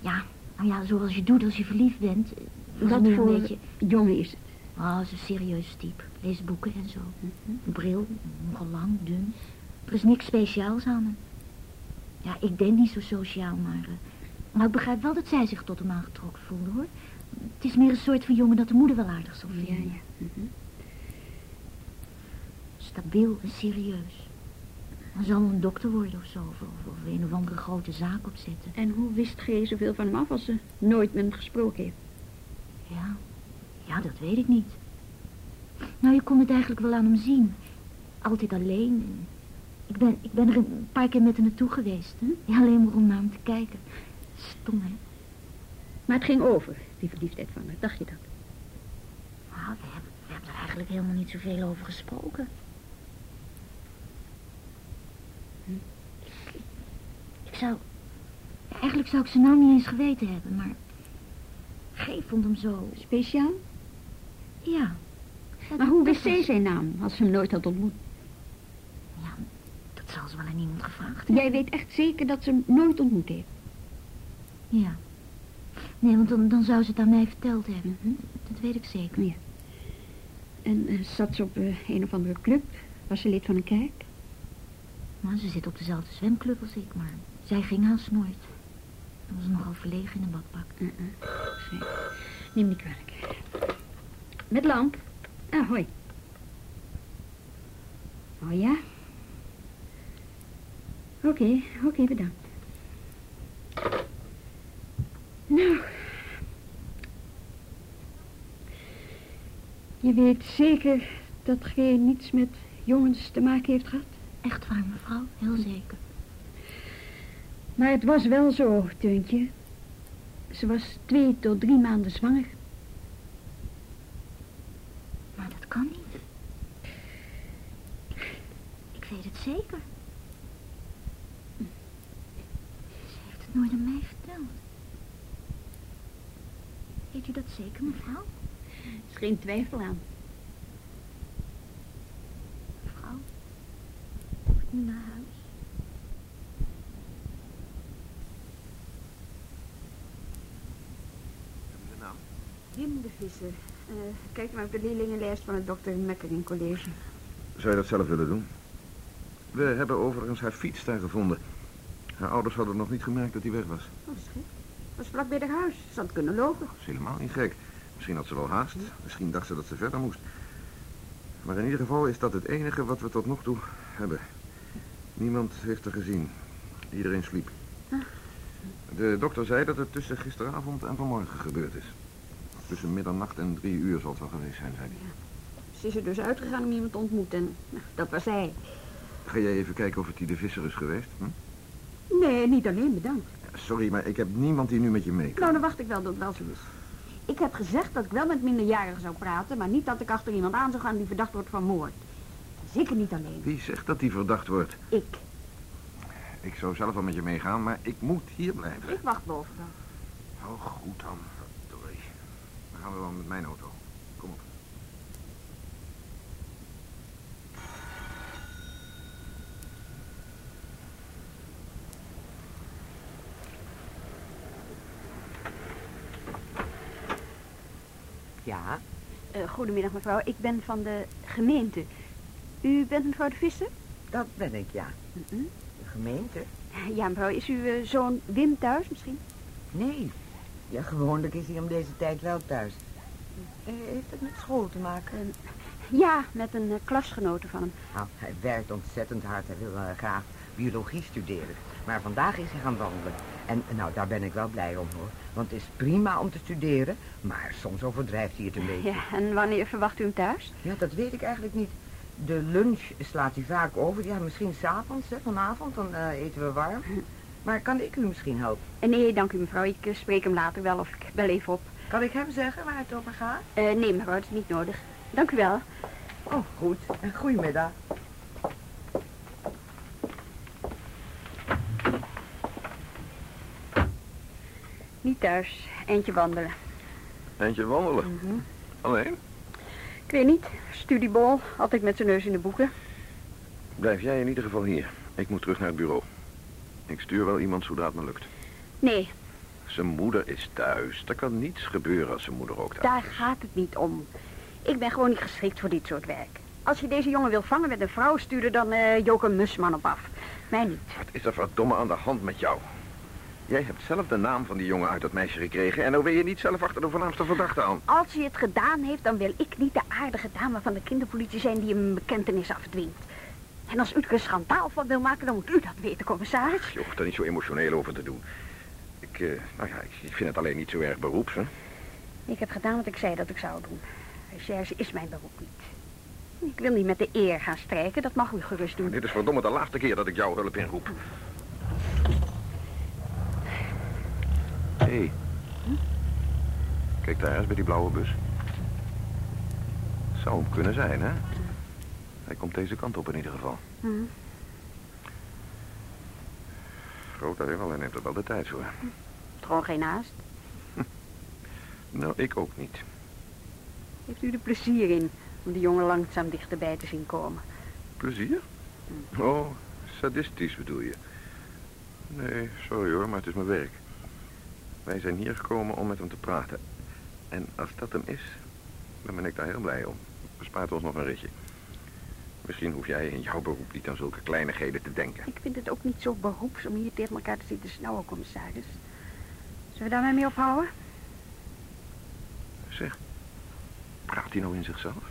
Speaker 9: Ja, nou ja, zoals je doet als je verliefd bent.
Speaker 5: Wat voor
Speaker 9: een beetje...
Speaker 5: jongen is het?
Speaker 9: Oh, ze is serieus type. Leest boeken en zo. Een bril, nogal lang, dun. Er is niks speciaals aan hem. Ja, ik denk niet zo sociaal, maar... eh, maar ik begrijp wel dat zij zich tot hem aangetrokken voelde, hoor. Het is meer een soort van jongen dat de moeder wel aardig zal
Speaker 5: Ja,
Speaker 9: vinden.
Speaker 5: ja. mhm.
Speaker 9: Stabiel en serieus. Dan zal een dokter worden of zo, of een of andere grote zaak opzetten.
Speaker 5: En hoe wist G zoveel van hem af als ze nooit met hem gesproken heeft?
Speaker 9: Ja, ja, dat weet ik niet. Nou, je kon het eigenlijk wel aan hem zien. Altijd alleen. En Ik ben, ik ben er een paar keer met hem naartoe geweest. Hè? Ja, alleen maar om naar hem te kijken. Stom, hè?
Speaker 5: Maar het ging over, die verliefdheid van haar. Dacht je dat?
Speaker 9: Ah, we, hebben, we hebben er eigenlijk helemaal niet zoveel over gesproken. Hm. Ik, ik zou... eigenlijk zou ik zijn naam niet eens geweten hebben, maar... G vond hem zo...
Speaker 5: Speciaal?
Speaker 9: Ja.
Speaker 5: Maar hoe wist zij zijn naam als ze hem nooit had ontmoet?
Speaker 9: Ja, dat zal ze wel aan iemand gevraagd hebben.
Speaker 5: Jij weet echt zeker dat ze hem nooit ontmoet heeft?
Speaker 9: Ja. Nee, want dan, dan zou ze het aan mij verteld hebben.
Speaker 5: Mhm.
Speaker 9: Dat weet ik zeker.
Speaker 5: Ja. En eh, zat ze op eh, een of andere club? Was ze lid van een kerk?
Speaker 9: Maar ze zit op dezelfde zwemclub als ik, maar zij ging haast nooit. Ze was nogal verlegen in een badpak.
Speaker 5: Uh-uh. Zij- Neem niet kwalijk. Met lamp. Ah, hoi. Oh ja? Oké, oké, bedankt. Nou. Je weet zeker dat geen niets met jongens te maken heeft gehad?
Speaker 9: Echt waar, mevrouw? Heel zeker.
Speaker 5: Maar het was wel zo, Teuntje. Ze was twee tot drie maanden zwanger.
Speaker 9: Maar dat kan niet. Ik weet het zeker. Ze heeft het nooit aan mij verteld. Weet u dat zeker, mevrouw?
Speaker 5: is geen twijfel aan.
Speaker 9: Mevrouw, moet ik nu naar huis?
Speaker 8: De naam?
Speaker 5: Wim de Visser. Eh, kijk maar op de leerlingenlijst van het Dr. Mekkering College.
Speaker 8: Zou je dat zelf willen doen? We hebben overigens haar fiets daar gevonden. Haar ouders hadden nog niet gemerkt dat hij weg was.
Speaker 5: Oh, schrik. was vlak bij haar huis. Ze had kunnen lopen.
Speaker 8: Dat is helemaal niet gek. Misschien had ze wel haast. Misschien dacht ze dat ze verder moest. Maar in ieder geval is dat het enige wat we tot nog toe hebben. Niemand heeft haar gezien. Iedereen sliep. De dokter zei dat het tussen gisteravond en vanmorgen gebeurd is. Tussen middernacht en drie uur zal het wel geweest zijn, zei hij.
Speaker 5: Ze is er dus uitgegaan om iemand te ontmoeten. En, nou, dat was hij.
Speaker 8: Ga jij even kijken of het die de visser is geweest? Hm?
Speaker 5: Nee, niet alleen, bedankt.
Speaker 8: Sorry, maar ik heb niemand die nu met je mee kan.
Speaker 5: Nou, dan wacht ik wel het wel zo is. Ik heb gezegd dat ik wel met minderjarigen zou praten, maar niet dat ik achter iemand aan zou gaan die verdacht wordt van moord. Zeker niet alleen.
Speaker 8: Wie zegt dat die verdacht wordt?
Speaker 5: Ik.
Speaker 8: Ik zou zelf wel met je meegaan, maar ik moet hier blijven.
Speaker 5: Ik wacht boven.
Speaker 8: Oh, goed dan. Dan gaan we wel met mijn auto. Kom op.
Speaker 10: Ja,
Speaker 5: Eh, goedemiddag, mevrouw. Ik ben van de gemeente. U bent mevrouw de Visser?
Speaker 10: dat ben ik, ja. De gemeente?
Speaker 5: Ja, mevrouw. Is uw eh, zoon Wim thuis misschien?
Speaker 10: Nee. Ja, gewoonlijk is hij om deze tijd wel thuis. Eh, heeft het met school te maken?
Speaker 5: Ja, met een eh, klasgenote van hem.
Speaker 10: Nou, hij werkt ontzettend hard. Hij wil eh, graag biologie studeren. Maar vandaag is hij gaan wandelen. En nou, daar ben ik wel blij om hoor. Want het is prima om te studeren, maar soms overdrijft hij het een beetje.
Speaker 5: Ja, en wanneer verwacht u hem thuis?
Speaker 10: Ja, dat weet ik eigenlijk niet. De lunch slaat hij vaak over. Ja, misschien s'avonds, vanavond, dan eten we warm. Maar kan ik u misschien helpen?
Speaker 5: Eh, nee, dank u mevrouw. Ik eh, spreek hem later wel of ik bel even op.
Speaker 10: Kan ik hem zeggen waar het over gaat?
Speaker 5: Eh, nee mevrouw, dat is niet nodig. Dank u wel.
Speaker 10: Oh, goed. En goedemiddag.
Speaker 5: Niet thuis. Eentje wandelen.
Speaker 8: Eentje wandelen.
Speaker 5: Mhm.
Speaker 8: Alleen?
Speaker 5: Ik weet niet. Studiebol. Altijd met zijn neus in de boeken.
Speaker 8: Blijf jij in ieder geval hier. Ik moet terug naar het bureau. Ik stuur wel iemand zodra het me lukt.
Speaker 5: Nee,
Speaker 8: Zijn moeder is thuis. Er kan niets gebeuren als zijn moeder ook thuis
Speaker 5: daar
Speaker 8: is.
Speaker 5: gaat het niet om. Ik ben gewoon niet geschikt voor dit soort werk. Als je deze jongen wil vangen met een vrouw, stuur er dan eh Joke Musman op af. Mij niet.
Speaker 8: Wat is er verdomme aan de hand met jou? Jij hebt zelf de naam van die jongen uit dat meisje gekregen... en dan wil je niet zelf achter de voornaamste verdachte aan.
Speaker 5: Als hij het gedaan heeft, dan wil ik niet de aardige dame van de kinderpolitie zijn die hem een bekentenis afdwingt. En als u er een schandaal van wil maken, dan moet u dat weten, commissaris.
Speaker 8: Je hoeft er niet zo emotioneel over te doen. Ik, eh, nou ja, ik, vind het alleen niet zo erg beroeps, hè.
Speaker 5: Ik heb gedaan wat ik zei dat ik zou doen. Recherche is mijn beroep niet. Ik wil niet met de eer gaan strijken, dat mag u gerust doen.
Speaker 8: Dit is verdomme de laatste keer dat ik jouw hulp inroep. Hé. Hey. Kijk daar eens bij die blauwe bus. Zou hem kunnen zijn, hè? Hij komt deze kant op in ieder geval.
Speaker 5: Hm.
Speaker 8: Groot wel, hij neemt er wel de tijd voor.
Speaker 5: Gewoon geen haast.
Speaker 8: Nou, ik ook niet.
Speaker 5: Heeft u er plezier in om de jongen langzaam dichterbij te zien komen?
Speaker 8: Plezier? Oh, sadistisch bedoel je? Nee, sorry hoor, maar het is mijn werk. Wij zijn hier gekomen om met hem te praten. En als dat hem is, dan ben ik daar heel blij om. Bespaart ons nog een ritje. Misschien hoef jij in jouw beroep niet aan zulke kleinigheden te denken.
Speaker 5: Ik vind het ook niet zo beroeps om hier tegen elkaar te zitten snauwen, commissaris. Zullen we daarmee mee ophouden?
Speaker 8: Zeg, praat hij nou in zichzelf?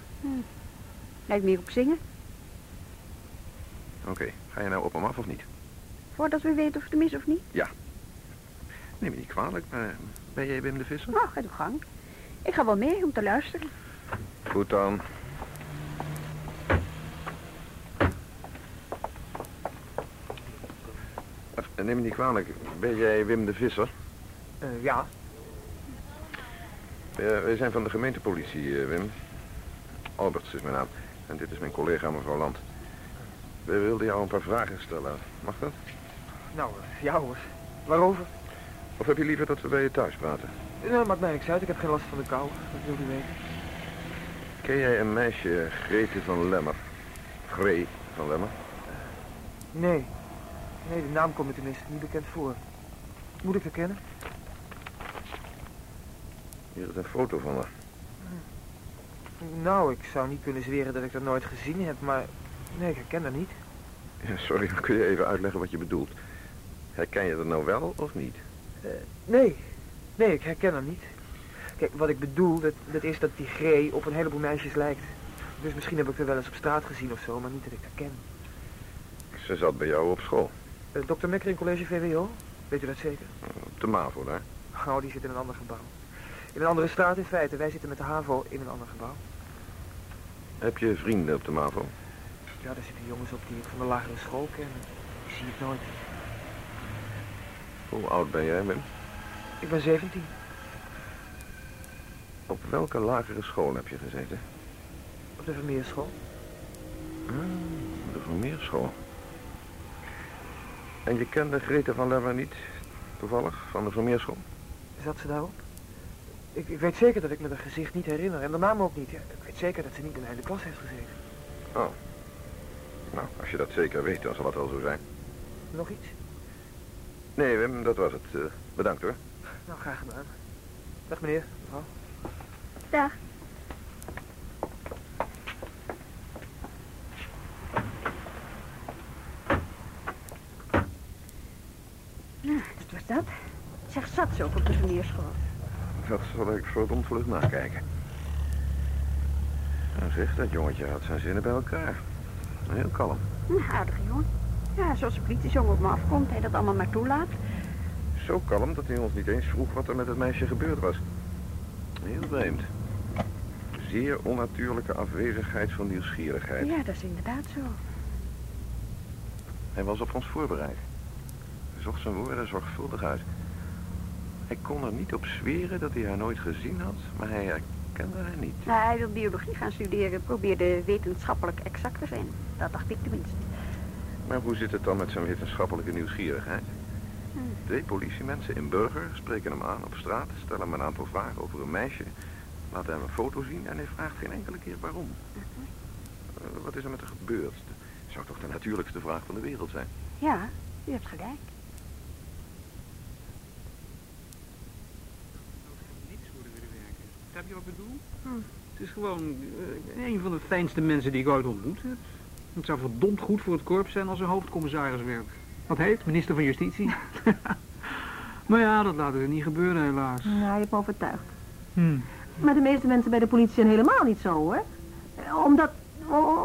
Speaker 5: Lijkt meer op zingen.
Speaker 8: Oké, ga je nou op hem af of niet?
Speaker 5: Voordat we weten of het hem is of niet.
Speaker 8: Neem me niet kwalijk, maar ben jij Wim de Visser?
Speaker 5: Oh, ga uw gang. Ik ga wel mee om te luisteren.
Speaker 8: Goed dan. Eh, Neem me niet kwalijk, ben jij Wim de Visser?
Speaker 11: Eh, ja,
Speaker 8: Ja, wij zijn van de gemeentepolitie, eh, Wim. Alberts is mijn naam. En dit is mijn collega mevrouw Land. We wilden jou een paar vragen stellen. Mag dat?
Speaker 11: nou, eh, ja hoor. Waarover?
Speaker 8: Of heb je liever dat we bij je thuis praten?
Speaker 3: Nou, maakt mij niks uit. Ik heb geen last van de kou. Dat wil u weten.
Speaker 8: Ken jij een meisje, Grete van Lemmer? Gree van Lemmer?
Speaker 3: Nee. Nee, de naam komt me tenminste niet bekend voor. Moet ik haar kennen?
Speaker 8: Hier is een foto van haar.
Speaker 3: Nou, ik zou niet kunnen zweren dat ik dat nooit gezien heb, maar... Nee, ik herken haar niet.
Speaker 8: Ja, sorry, kun je even uitleggen wat je bedoelt? Herken je dat nou wel of niet?
Speaker 3: Eh, nee. Nee, ik herken haar niet. Kijk, wat ik bedoel, dat, dat is dat die Grey op een heleboel meisjes lijkt. Dus misschien heb ik haar wel eens op straat gezien of zo, maar niet dat ik haar ken.
Speaker 8: Ze zat bij jou op school.
Speaker 3: Uh, Dr. Mekker in college VWO? Weet u dat zeker?
Speaker 8: Op de MAVO daar.
Speaker 3: Oh, die zit in een ander gebouw. In een andere straat in feite. Wij zitten met de HAVO in een ander gebouw.
Speaker 8: Heb je vrienden op de MAVO?
Speaker 3: Ja, daar zitten jongens op die ik van de lagere school ken. Die zie ik nooit.
Speaker 8: Hoe oud ben jij, Wim?
Speaker 3: Ik ben 17.
Speaker 8: Op welke lagere school heb je gezeten?
Speaker 3: Op de Vermeerschool.
Speaker 8: Ah, de Vermeerschool. En je kende Greta van Lemmer niet, toevallig, van de Vermeerschool?
Speaker 3: Zat ze daarop? Ik, ik weet zeker dat ik me dat gezicht niet herinner. En de naam ook niet. Ik weet zeker dat ze niet in de klas heeft gezeten.
Speaker 8: Oh. Nou, als je dat zeker weet, dan zal dat wel zo zijn.
Speaker 3: Nog iets?
Speaker 8: Nee, Wim, dat was het. Uh, bedankt hoor.
Speaker 3: Nou, graag gedaan. Dag meneer, mevrouw.
Speaker 4: Dag.
Speaker 5: Nou, dat was dat. Zeg, zat ze ook op de?
Speaker 8: Dat zal ik verdomd vlug nakijken. Nou zeg, dat jongetje had zijn zinnen bij elkaar. Heel kalm.
Speaker 5: Een aardige jongen. Ja, zoals een politiejongen op me afkomt, hij dat allemaal maar toelaat.
Speaker 8: Zo kalm dat hij ons niet eens vroeg wat er met het meisje gebeurd was. Heel vreemd. Zeer onnatuurlijke afwezigheid van nieuwsgierigheid.
Speaker 5: Ja, dat is inderdaad zo.
Speaker 8: Hij was op ons voorbereid. Hij zocht zijn woorden zorgvuldig uit. Hij kon er niet op zweren dat hij haar nooit gezien had, maar hij herkende haar niet.
Speaker 5: Nou, hij wil biologie gaan studeren, probeerde wetenschappelijk exact te zijn. Dat dacht ik tenminste.
Speaker 8: Maar hoe zit het dan met zijn wetenschappelijke nieuwsgierigheid?
Speaker 5: Hm.
Speaker 8: Twee politiemensen in Burger spreken hem aan op straat, stellen hem een aantal vragen over een meisje, laten hem een foto zien en hij vraagt geen enkele keer waarom. Uh, wat is er met haar gebeurd? Dat zou toch de natuurlijkste vraag van de wereld zijn?
Speaker 5: Ja, u hebt gelijk.
Speaker 3: Heb je wat bedoel? Hm. Het is gewoon uh, een van de fijnste mensen die ik ooit ontmoet heb. Het zou verdomd goed voor het korps zijn als er hoofdcommissaris werd. Wat heet? Minister van Justitie. maar ja, dat laten we niet gebeuren helaas.
Speaker 4: Nou, je hebt me overtuigd.
Speaker 3: Hm.
Speaker 4: Maar de meeste mensen bij de politie zijn helemaal niet zo, hoor. Omdat,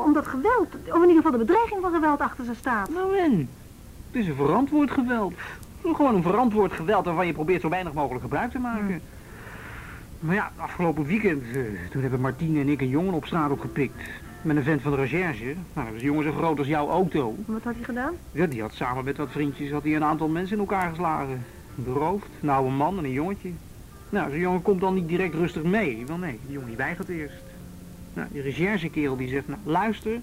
Speaker 4: omdat geweld, of in ieder geval de bedreiging van geweld achter ze staat.
Speaker 3: Nou en? Het is een verantwoord geweld. Gewoon een verantwoord geweld waarvan je probeert zo weinig mogelijk gebruik te maken. Hm. Maar ja, afgelopen weekend, uh, toen hebben Martine en ik een jongen op straat opgepikt. Met een vent van de recherche. Nou, dat is een jongen zo groot als jouw auto.
Speaker 4: Wat had hij gedaan?
Speaker 3: Ja, die had samen met wat vriendjes had hij een aantal mensen in elkaar geslagen. Beroofd, een oude man en een jongetje. Nou, zo'n jongen komt dan niet direct rustig mee. Wel nee, die jongen die weigert eerst. Nou, die recherchekerel die zegt, nou luister,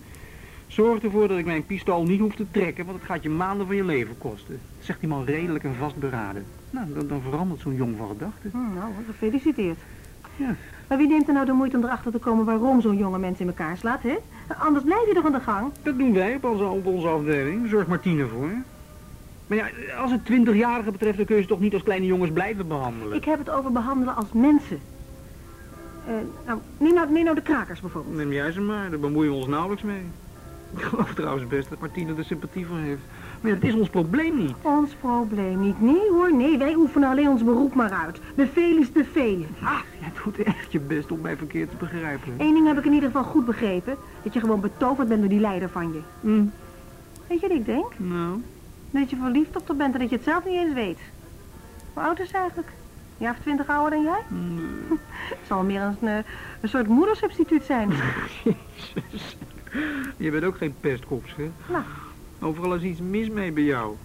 Speaker 3: zorg ervoor dat ik mijn pistool niet hoef te trekken, want het gaat je maanden van je leven kosten. Dat zegt die man redelijk en vastberaden. Nou, dan, dan verandert zo'n jong van gedachten.
Speaker 4: Hm, nou, gefeliciteerd.
Speaker 3: Ja.
Speaker 4: Maar wie neemt er nou de moeite om erachter te komen waarom zo'n jonge mens in elkaar slaat, hè? Anders blijf je toch aan de gang.
Speaker 3: Dat doen wij op onze, op onze afdeling. Zorg Martine voor. Maar ja, als het twintigjarigen betreft, dan kun je ze toch niet als kleine jongens blijven behandelen?
Speaker 4: Ik heb het over behandelen als mensen. Uh, nou, neem nou, neem nou de krakers bijvoorbeeld.
Speaker 3: Neem jij ze maar, daar bemoeien we ons nauwelijks mee. Ik geloof trouwens best dat Martine er sympathie voor heeft. Maar dat is ons probleem niet.
Speaker 4: Ons probleem niet? Nee hoor, nee. Wij oefenen alleen ons beroep maar uit. Bevelen is bevelen.
Speaker 3: Ah, jij doet echt je best om mij verkeerd te begrijpen.
Speaker 4: Eén ding heb ik in ieder geval goed begrepen. Dat je gewoon betoverd bent door die leider van je.
Speaker 3: Mm.
Speaker 4: Weet je wat ik denk?
Speaker 3: Nou?
Speaker 4: Dat je verliefd op haar bent en dat je het zelf niet eens weet. Hoe oud is ze eigenlijk? Ja, of twintig ouder dan jij?
Speaker 3: Nee.
Speaker 4: Het zal meer een, eh, een soort moedersubstituut zijn.
Speaker 3: Jezus. Je bent ook geen pestkops, hè?
Speaker 4: Nou.
Speaker 3: Overal is iets mis mee bij jou.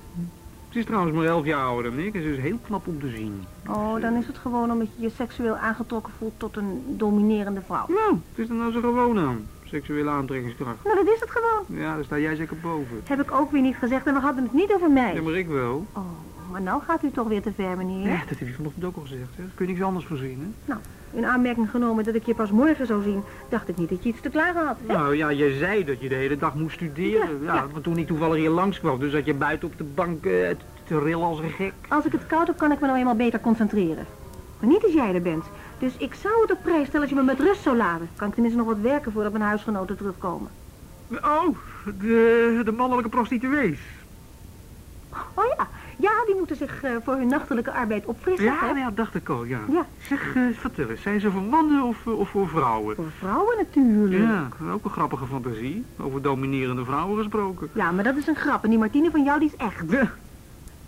Speaker 3: Ze is trouwens maar elf jaar ouder dan ik en ze is heel knap om te zien.
Speaker 4: Oh, dan is het gewoon omdat je je seksueel aangetrokken voelt tot een dominerende vrouw.
Speaker 3: Nou, het is er nou zo gewoon aan. Seksuele aantrekkingskracht.
Speaker 4: Nou, dat is het gewoon.
Speaker 3: Ja, daar sta jij zeker boven.
Speaker 4: Heb ik ook weer niet gezegd en we hadden het niet over mij.
Speaker 3: Ja, maar ik wel.
Speaker 4: Oh, maar nou gaat u toch weer te ver, meneer.
Speaker 3: Ja, dat heb je vanochtend ook al gezegd. Hè? Kun je niks anders voorzien, hè?
Speaker 4: In aanmerking genomen dat ik je pas morgen zou zien, dacht ik niet dat je iets te klagen had. hè?
Speaker 3: Nou ja, je zei dat je de hele dag moest studeren.
Speaker 4: Ja,
Speaker 3: Ja, toen ik toevallig hier langskwam, dus zat je buiten op de bank eh, te rillen als een gek.
Speaker 4: Als ik het koud heb, kan ik me nou eenmaal beter concentreren. Maar niet als jij er bent. Dus ik zou het op prijs stellen als je me met rust zou laten. Kan ik tenminste nog wat werken voordat mijn huisgenoten terugkomen.
Speaker 3: Oh, de, de mannelijke prostituees.
Speaker 4: Oh ja, ja, die moeten zich eh, voor hun nachtelijke arbeid opfrissen.
Speaker 3: Ja,
Speaker 4: hè?
Speaker 3: ja, dacht ik al, ja.
Speaker 4: Ja.
Speaker 3: Zeg, eh, vertel eens, zijn ze voor mannen of, eh, of voor vrouwen?
Speaker 4: Voor vrouwen natuurlijk.
Speaker 3: Ja, ook een grappige fantasie. Over dominerende vrouwen gesproken.
Speaker 4: Ja, maar dat is een grap. En die Martine van jou, die is echt.
Speaker 3: Ja.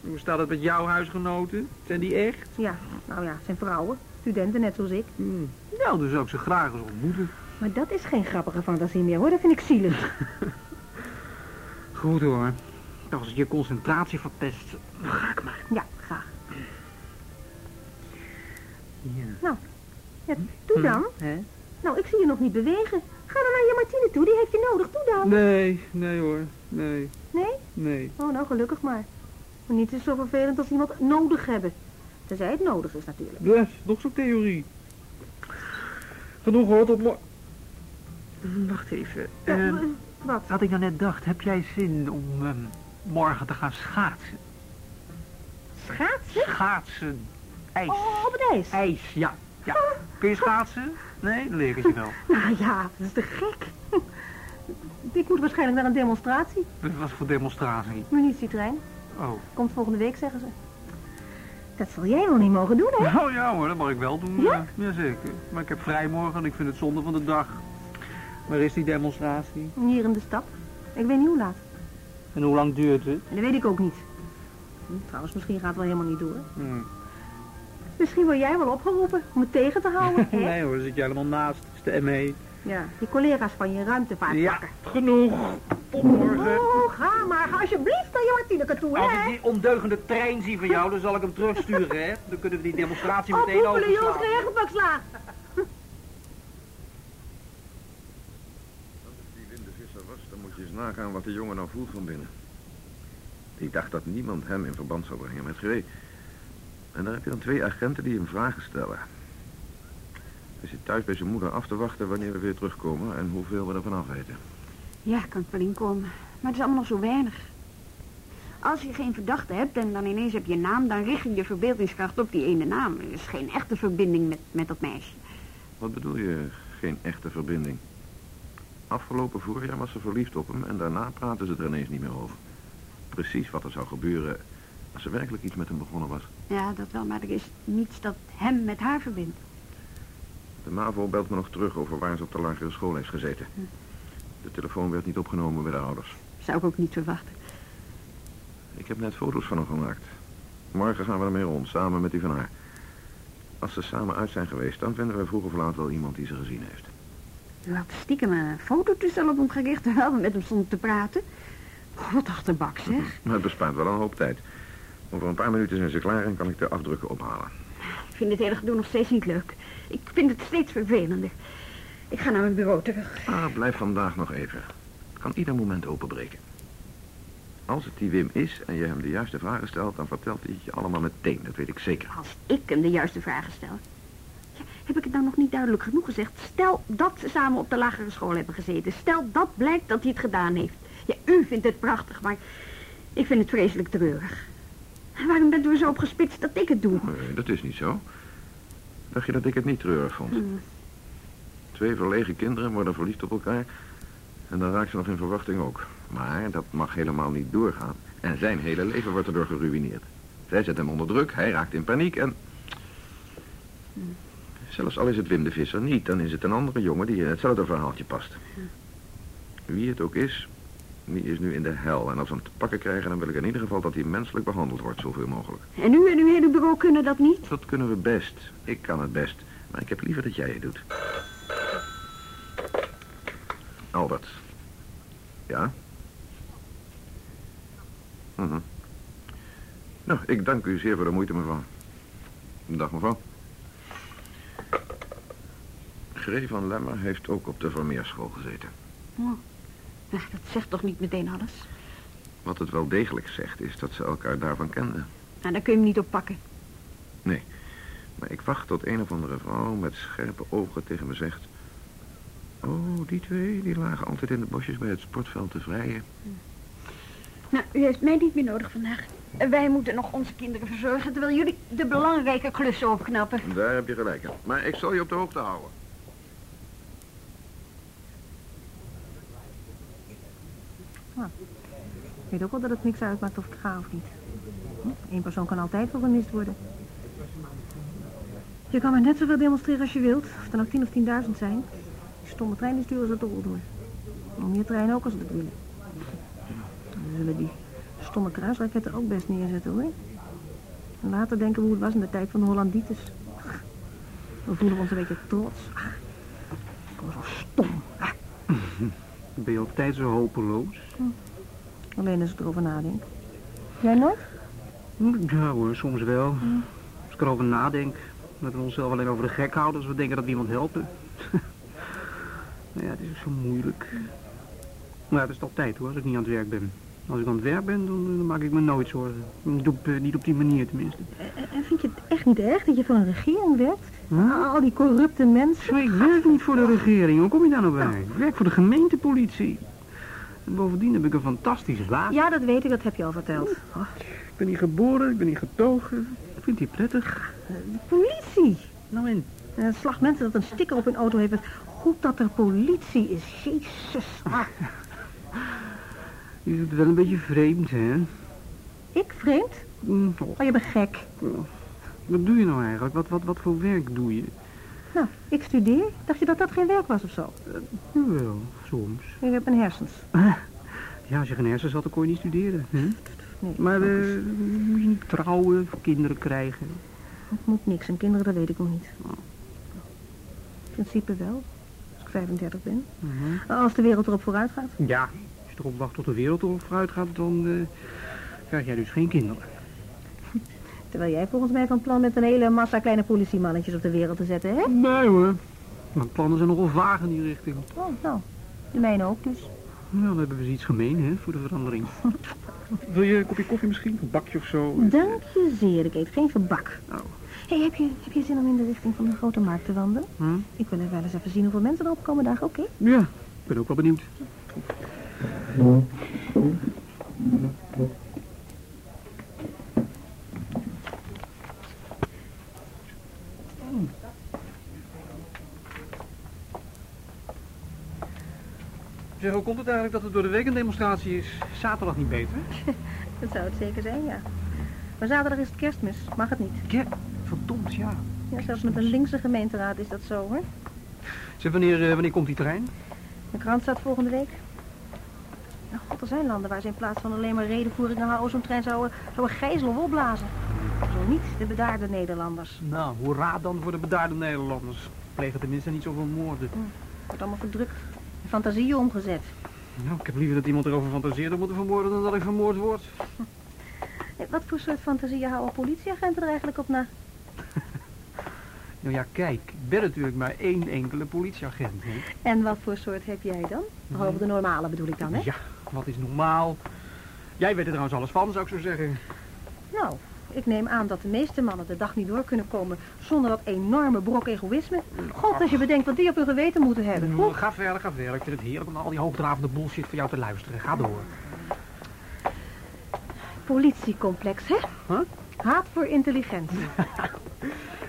Speaker 3: Hoe staat het met jouw huisgenoten? Zijn die echt?
Speaker 4: Ja, nou ja, zijn vrouwen. Studenten net zoals ik.
Speaker 3: Hmm. Nou, dan zou ik ze graag eens ontmoeten.
Speaker 4: Maar dat is geen grappige fantasie meer hoor, dat vind ik zielig.
Speaker 3: Goed hoor. Als het je concentratie verpest, ga ik maar.
Speaker 4: Ja, graag.
Speaker 3: Ja.
Speaker 4: Ja, doe dan.
Speaker 3: Hè?
Speaker 4: Nou, ik zie je nog niet bewegen. Ga dan naar je Martine toe, die heeft je nodig. Doe dan.
Speaker 3: Nee, nee hoor. Nee,
Speaker 4: Nee?
Speaker 3: nee.
Speaker 4: Oh, nou, gelukkig maar. Maar niet is zo vervelend als iemand nodig hebben. Tenzij het nodig is natuurlijk.
Speaker 3: Dus, nog zo'n theorie. Genoeg hoor, tot morgen. Wacht even.
Speaker 4: Ja,
Speaker 3: Eh,
Speaker 4: eh, wat?
Speaker 3: wat ik nou net dacht, heb jij zin om ehm, morgen te gaan schaatsen?
Speaker 4: Schaatsen?
Speaker 3: Schaatsen. IJs.
Speaker 4: Oh, op het ijs.
Speaker 3: IJs, ja. ja. Kun je schaatsen? Nee, dan leer ik het je wel.
Speaker 4: Nou ja, dat is te gek. Ik moet waarschijnlijk naar een demonstratie.
Speaker 3: Wat voor demonstratie?
Speaker 4: Munitietrein.
Speaker 3: Oh.
Speaker 4: Komt volgende week, zeggen ze. Dat zal jij wel niet mogen doen, hè?
Speaker 3: Oh ja hoor, dat mag ik wel doen.
Speaker 4: Ja?
Speaker 3: Ja? Jazeker. Maar ik heb vrij morgen en ik vind het zonde van de dag. Waar is die demonstratie?
Speaker 4: Hier in de stad. Ik weet niet hoe laat.
Speaker 3: En hoe lang duurt het?
Speaker 4: Dat weet ik ook niet. Hm, Trouwens, misschien gaat het wel helemaal niet door.
Speaker 3: Hm.
Speaker 4: Misschien word jij wel opgeroepen om het tegen te houden, hè?
Speaker 3: nee hoor, zit je helemaal naast. Dat is de ME.
Speaker 4: Ja, die collega's van je ruimtevaart
Speaker 3: Ja,
Speaker 4: pakken.
Speaker 3: genoeg. Tot morgen.
Speaker 4: Oh, ga maar. Ga alsjeblieft naar je Martineke toe,
Speaker 3: Als ik
Speaker 4: hè?
Speaker 3: die ondeugende trein zie van jou, dan zal ik hem terugsturen, hè? Dan kunnen we die demonstratie meteen
Speaker 4: Ophoepelen, Jos,
Speaker 3: overslaan.
Speaker 4: krijg je gebakslaan.
Speaker 8: Als het die Wim de Visser was, dan moet je eens nagaan wat de jongen nou voelt van binnen. Die dacht dat niemand hem in verband zou brengen met Gree. En daar heb je dan twee agenten die hem vragen stellen. Hij zit thuis bij zijn moeder af te wachten wanneer we weer terugkomen en hoeveel we ervan af weten.
Speaker 5: Ja, kan ik wel inkomen. Maar het is allemaal nog zo weinig. Als je geen verdachte hebt en dan ineens heb je een naam... dan richt je je verbeeldingskracht op die ene naam. Er is geen echte verbinding met, met dat meisje.
Speaker 8: Wat bedoel je, geen echte verbinding? Afgelopen voorjaar was ze verliefd op hem en daarna praten ze er ineens niet meer over. Precies wat er zou gebeuren als ze werkelijk iets met hem begonnen was.
Speaker 5: Ja, dat wel, maar er is niets dat hem met haar verbindt.
Speaker 8: De MAVO belt me nog terug over waar ze op de lagere school heeft gezeten. De telefoon werd niet opgenomen bij de ouders.
Speaker 5: Zou ik ook niet verwachten.
Speaker 8: Ik heb net foto's van hem gemaakt. Morgen gaan we ermee rond, samen met die van haar. Als ze samen uit zijn geweest, dan vinden we vroeg of laat wel iemand die ze gezien heeft.
Speaker 5: U had stiekem een fototoestel op hem gericht terwijl we met hem stonden te praten. Oh, wat achterbak, zeg.
Speaker 8: Maar het bespaart wel een hoop tijd. Over een paar minuten zijn ze klaar en kan ik de afdrukken ophalen.
Speaker 5: Ik vind het hele gedoe nog steeds niet leuk. Ik vind het steeds vervelender. Ik ga naar mijn bureau terug.
Speaker 8: Ah, blijf vandaag nog even. Het kan ieder moment openbreken. Als het die Wim is en je hem de juiste vragen stelt, dan vertelt hij het je allemaal meteen. Dat weet ik zeker.
Speaker 5: Als ik hem de juiste vragen stel. Heb ik het nou nog niet duidelijk genoeg gezegd? Stel dat ze samen op de lagere school hebben gezeten. Stel dat blijkt dat hij het gedaan heeft. Ja, u vindt het prachtig, maar ik vind het vreselijk treurig. Waarom bent u zo op gespitst dat ik het doe?
Speaker 8: Nee, dat is niet zo. Dacht je dat ik het niet treurig vond?
Speaker 5: Hmm.
Speaker 8: Twee verlegen kinderen worden verliefd op elkaar. En dan raakt ze nog in verwachting ook. Maar dat mag helemaal niet doorgaan. En zijn hele leven wordt erdoor geruineerd. Zij zet hem onder druk, hij raakt in paniek en... Zelfs al is het Wim de Visser niet, dan is het een andere jongen die in hetzelfde verhaaltje past. Wie het ook is, die is nu in de hel. En als we hem te pakken krijgen, dan wil ik in ieder geval dat hij menselijk behandeld wordt, zoveel mogelijk.
Speaker 5: En u en uw hele bureau kunnen dat niet?
Speaker 8: Dat kunnen we best. Ik kan het best. Maar ik heb liever dat jij het doet. Albert. Ja? Mhm. Nou, ik dank u zeer voor de moeite, mevrouw. Dag, mevrouw. Gree van Lemmer heeft ook op de Vermeerschool gezeten.
Speaker 5: Oh. Ach, dat zegt toch niet meteen alles?
Speaker 8: Wat het wel degelijk zegt, is dat ze elkaar daarvan kenden.
Speaker 5: Nou, daar kun je hem niet op pakken.
Speaker 8: Nee, maar ik wacht tot een of andere vrouw met scherpe ogen tegen me zegt... Oh, die twee, die lagen altijd in de bosjes bij het sportveld te vrijen.
Speaker 5: Nou, u heeft mij niet meer nodig vandaag. Wij moeten nog onze kinderen verzorgen, terwijl jullie de belangrijke klussen opknappen.
Speaker 8: Daar heb je gelijk aan. Maar ik zal je op de hoogte houden.
Speaker 4: Ik weet ook wel dat het niks uitmaakt of ik ga of niet. Hm? Eén persoon kan altijd wel vermist worden. Je kan maar net zoveel demonstreren als je wilt. Of er nou tien of tienduizend zijn. Die stomme trein die sturen ze toch door. Nog meer treinen ook als ze dat willen. We zullen die stomme kruisraketten ook best neerzetten hoor. En later denken we hoe het was in de tijd van de Hollanditis. We voelen ons een beetje trots. Ah, ik was zo stom.
Speaker 3: Ben je altijd zo hopeloos?
Speaker 4: alleen als ik erover nadenk. Jij nooit?
Speaker 3: Ja hoor, soms wel. Als ik erover nadenk, dat we onszelf alleen over de gek houden als we denken dat iemand helpen. nou ja, het is ook zo moeilijk. Maar ja, dat is het altijd hoor, als ik niet aan het werk ben. Als ik aan het werk ben, dan, dan maak ik me nooit zorgen. Niet op, eh, niet op die manier tenminste.
Speaker 4: En en vind je het echt niet erg dat je voor een regering werkt?
Speaker 3: Huh?
Speaker 4: Al die corrupte mensen.
Speaker 3: Ik werk niet voor de regering. Hoe kom je daar nou bij? Ik werk voor de gemeentepolitie. En bovendien heb ik een fantastische baan.
Speaker 4: Ja, dat weet ik, dat heb je al verteld. Oh,
Speaker 3: Ik ben hier geboren, ik ben hier getogen. Ik vind die prettig.
Speaker 4: de politie.
Speaker 3: Nou en?
Speaker 4: Een slag mensen dat een sticker op hun auto heeft goed dat er politie is. Jezus. Ah,
Speaker 3: Je doet het wel een beetje vreemd, hè?
Speaker 4: ik vreemd?
Speaker 3: Mm, oh,
Speaker 4: Oh, je bent gek.
Speaker 3: Wat doe je nou eigenlijk? Wat, wat, wat voor werk doe je?
Speaker 4: Nou, ik studeer. Dacht je dat dat geen werk was of zo?
Speaker 3: Jawel, soms.
Speaker 4: Ik heb een hersens.
Speaker 3: Ja, als je geen hersens had, dan kon je niet studeren. Hè?
Speaker 4: Nee,
Speaker 3: Maar
Speaker 4: dat
Speaker 3: eh,
Speaker 4: is-
Speaker 3: moet je niet trouwen, kinderen krijgen.
Speaker 4: Het moet niks. En kinderen, dat weet ik nog niet.
Speaker 3: Oh.
Speaker 4: In principe wel. Als ik 35 ben.
Speaker 3: Mhm.
Speaker 4: Als de wereld erop vooruit gaat.
Speaker 3: Ja, als je erop wacht tot de wereld erop vooruit gaat, dan eh, krijg jij dus geen kinderen.
Speaker 4: Terwijl jij volgens mij van plan bent een hele massa kleine politiemannetjes op de wereld te zetten, hè?
Speaker 3: Nee hoor. Mijn plannen zijn nogal vaag in die richting.
Speaker 4: Oh, nou. De mijne ook dus.
Speaker 3: Nou, dan hebben we iets gemeen, hè, voor de verandering. Wil je een kopje koffie misschien? Een bakje of zo?
Speaker 4: Dank je zeer. Ik eet geen gebak.
Speaker 3: Oh.
Speaker 4: hey, heb, je, heb je zin om in de richting van de grote markt te wandelen?
Speaker 3: Hm?
Speaker 4: Ik wil er wel eens even zien hoeveel mensen er opkomen dagen, oké?
Speaker 3: Ja, ik ben ook wel benieuwd hoe komt het eigenlijk dat het door de week een demonstratie is? Zaterdag niet beter?
Speaker 4: Dat zou het zeker zijn, ja. Maar zaterdag is het kerstmis. Mag het niet.
Speaker 3: Ja, verdomd, ja.
Speaker 4: Ja, zelfs met een linkse gemeenteraad is dat zo, hoor.
Speaker 3: Zeg, wanneer, eh, wanneer komt die trein?
Speaker 4: De krant staat volgende week. Nou, god, er zijn landen waar ze in plaats van alleen maar redenvoeringen houden... zo'n trein zouden, zouden gijzelen of opblazen. Zo niet de bedaarde Nederlanders.
Speaker 3: Nou, hoera dan voor de bedaarde Nederlanders. Plegen tenminste niet zoveel moorden.
Speaker 4: Wordt allemaal verdrukt. In fantasieën omgezet.
Speaker 3: Nou, ik heb liever dat iemand erover fantaseert om me te vermoorden dan dat ik vermoord word.
Speaker 4: Wat voor soort fantasieën houden politieagenten er eigenlijk op na?
Speaker 3: Nou ja, kijk, ik ben natuurlijk maar één enkele politieagent. Hè?
Speaker 4: En wat voor soort heb jij dan? Behalve de normale bedoel ik dan, hè?
Speaker 3: Ja, wat is normaal? Jij weet er trouwens alles van, zou ik zo zeggen.
Speaker 4: Nou, ik neem aan dat de meeste mannen de dag niet door kunnen komen zonder dat enorme brok egoïsme. God, als je bedenkt wat die op hun geweten moeten hebben.
Speaker 3: Nou,
Speaker 4: Oeh,
Speaker 3: ga verder, ga verder. Ik vind het heerlijk om al die hoogdravende bullshit van jou te luisteren. Ga door.
Speaker 4: politiecomplex, hè?
Speaker 3: Huh?
Speaker 4: Haat voor intelligentie.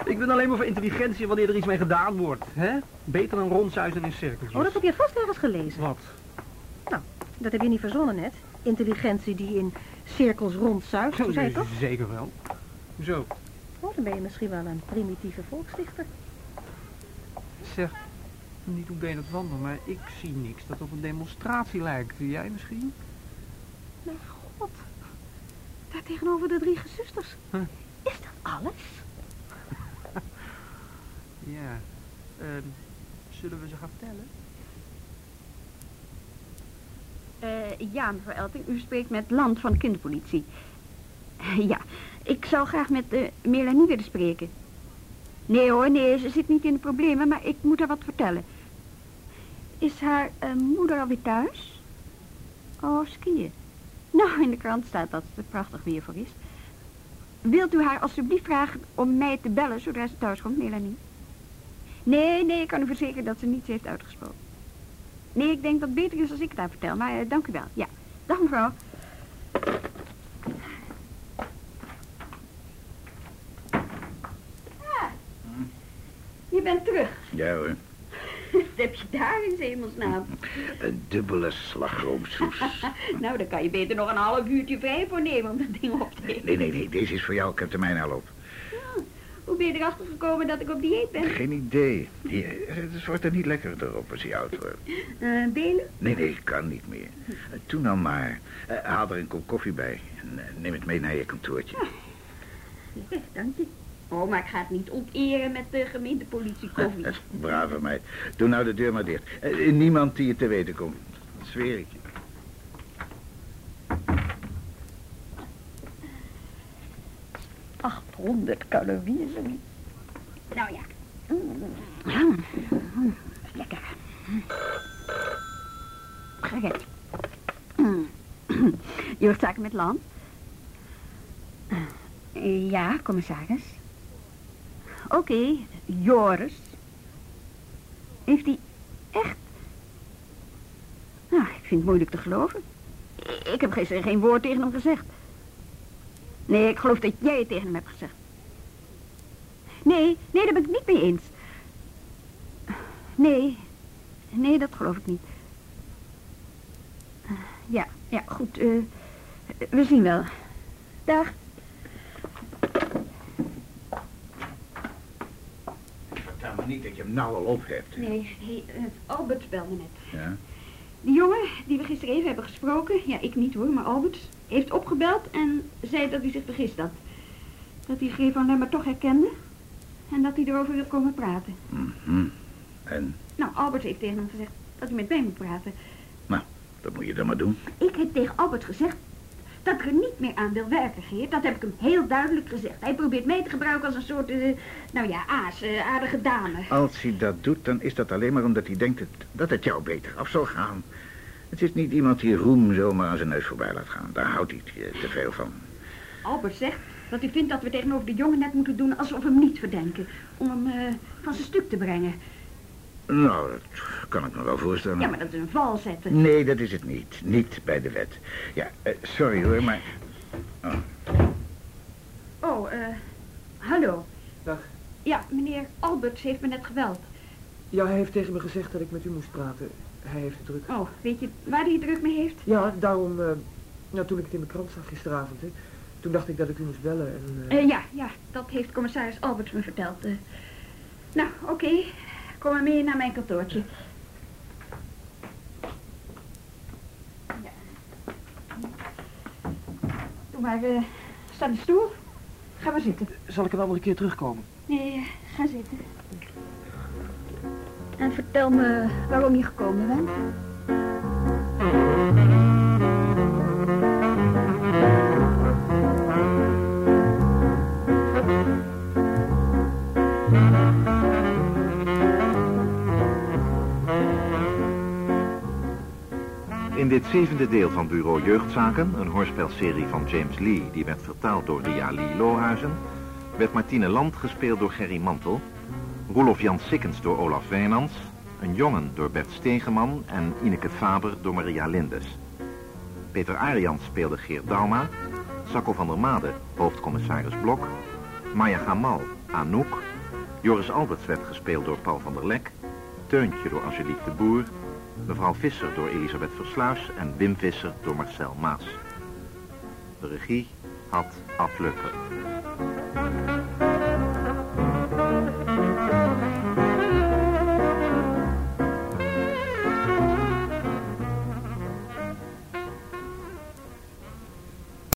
Speaker 3: Ik ben alleen maar voor intelligentie wanneer er iets mee gedaan wordt. Hè? Beter dan rondzuizen in cirkeltjes.
Speaker 4: Oh, dat heb je vast ergens gelezen.
Speaker 3: Wat?
Speaker 4: Dat heb je niet verzonnen net. Intelligentie die in cirkels rondzuigt, hoe zei je toch?
Speaker 3: Zeker wel. Hoezo?
Speaker 4: Oh, dan ben je misschien wel een primitieve volksdichter.
Speaker 3: Zeg, niet hoe ben je dat wandelen, maar ik zie niks dat op een demonstratie lijkt. Jij misschien?
Speaker 4: Mijn god. Daar tegenover de drie gezusters.
Speaker 3: Huh?
Speaker 4: Is dat alles?
Speaker 3: Ja. Ehm, zullen we ze gaan tellen?
Speaker 5: Eh, ja, mevrouw Elting, u spreekt met Land van de kinderpolitie. ja, ik zou graag met uh, Melanie willen spreken. Nee hoor, nee, ze zit niet in de problemen, maar ik moet haar wat vertellen. Is haar eh, moeder alweer thuis? Oh, skiën. Nou, in de krant staat dat het er prachtig weer voor is. wilt u haar alstublieft vragen om mij te bellen zodra ze thuis komt, Melanie? Nee, nee, ik kan u verzekeren dat ze niets heeft uitgesproken. Nee, ik denk dat het beter is als ik het haar vertel, maar eh, dank u wel. Ja, dag mevrouw. Ah, je bent terug.
Speaker 6: Ja hoor.
Speaker 5: Wat heb je daar in hemelsnaam?
Speaker 6: Een dubbele slagroomsoes.
Speaker 5: nou, daar kan je beter nog een half uurtje vrij voor nemen om dat ding op te eten.
Speaker 6: Nee, nee, nee, deze is voor jou. Ik heb de mijne al op.
Speaker 5: Hoe ben je erachter gekomen dat ik op dieet ben?
Speaker 6: Geen idee. Hier, het wordt er niet lekkerder op als je oud wordt.
Speaker 5: Eh, delen?
Speaker 6: Nee, nee, ik kan niet meer. Uh, Toen dan maar. Uh, haal er een kop koffie bij. En eh, neem het mee naar je kantoortje.
Speaker 5: Ja, dank je. Oh, maar ik ga het niet onteren met de gemeentepolitie koffie.
Speaker 6: Brave meid. Doe nou de deur maar dicht. Eh, niemand die het te weten komt. Dat zweer ik je.
Speaker 5: Achthonderd calorieën, zoiets. Nou ja. Mm. Lekker. Gered. Je hoort zaken met land? Ja, commissaris. Oké, Joris. Heeft hij echt... Nou, ik vind het moeilijk te geloven. Ik heb gisteren geen woord tegen hem gezegd. Nee, ik geloof dat jij het tegen hem hebt gezegd. Nee, nee, daar ben ik niet mee eens. Nee, nee, dat geloof ik niet. Ja, ja, goed. eh, we zien wel. Dag.
Speaker 6: Vertel me niet dat je hem nou al op hebt.
Speaker 5: Nee, nee eh, Albert belde net.
Speaker 6: Ja?
Speaker 5: Die jongen die we gisteren even hebben gesproken, ja, ik niet hoor, maar Albert, heeft opgebeld en zei dat hij zich vergist had. Dat hij G. van Lemmer toch herkende en dat hij erover wil komen praten.
Speaker 6: Mhm. En,
Speaker 5: Nou, Albert heeft tegen hem gezegd dat hij met mij moet praten.
Speaker 6: nou, dat moet je dan maar doen.
Speaker 5: Ik heb tegen Albert gezegd dat ik er niet meer aan wil werken, Geert. Dat heb ik hem heel duidelijk gezegd. Hij probeert mij te gebruiken als een soort, eh, nou ja, aas, eh, aardige dame.
Speaker 6: Als hij dat doet, dan is dat alleen maar omdat hij denkt dat, dat het jou beter af zal gaan. Het is niet iemand die roem zomaar aan zijn neus voorbij laat gaan. Daar houdt hij te- te veel van.
Speaker 5: Albert zegt dat hij vindt dat we tegenover de jongen net moeten doen alsof we hem niet verdenken. Om hem eh, van zijn stuk te brengen.
Speaker 6: Nou, dat kan ik me wel voorstellen.
Speaker 5: Ja, maar dat is een val zetten.
Speaker 6: Nee, dat is het niet. Niet bij de wet. Ja, eh, sorry hoor, maar... Oh,
Speaker 5: Oh, eh, hallo.
Speaker 11: Dag.
Speaker 5: Ja, meneer Alberts heeft me net gebeld.
Speaker 11: Ja, hij heeft tegen me gezegd dat ik met u moest praten. Hij heeft het druk.
Speaker 5: Oh, weet je waar hij het druk mee heeft?
Speaker 11: Ja, daarom... eh, nou, toen ik het in mijn krant zag gisteravond, hè, toen dacht ik dat ik u moest bellen en...
Speaker 5: ja, ja, dat heeft commissaris Alberts me verteld. nou, oké. Kom maar mee naar mijn kantoortje. Ja. Doe maar, eh, sta de stoel. Ga maar zitten.
Speaker 11: Zal ik een andere keer terugkomen?
Speaker 5: Nee, eh, ga zitten. En vertel me waarom je gekomen bent.
Speaker 1: In dit zevende deel van Bureau Jeugdzaken, een hoorspelserie van James Lee... die werd vertaald door Ria Lee Lohuizen... werd Martine Land gespeeld door Gerry Mantel... Roelof Jan Sikkens door Olaf Wijnands... een jongen door Bert Stegeman en Ineke Faber door Maria Lindes. Peter Arians speelde Geert Dauma... Sacco van der Made, hoofdcommissaris Blok... Maya Gamal, Anouk... Joris Alberts werd gespeeld door Paul van der Lek... Teuntje door Angelique de Boer... Mevrouw Visser door Elisabeth Versluis en Wim Visser door Marcel Maas. De regie had Ad Lukker.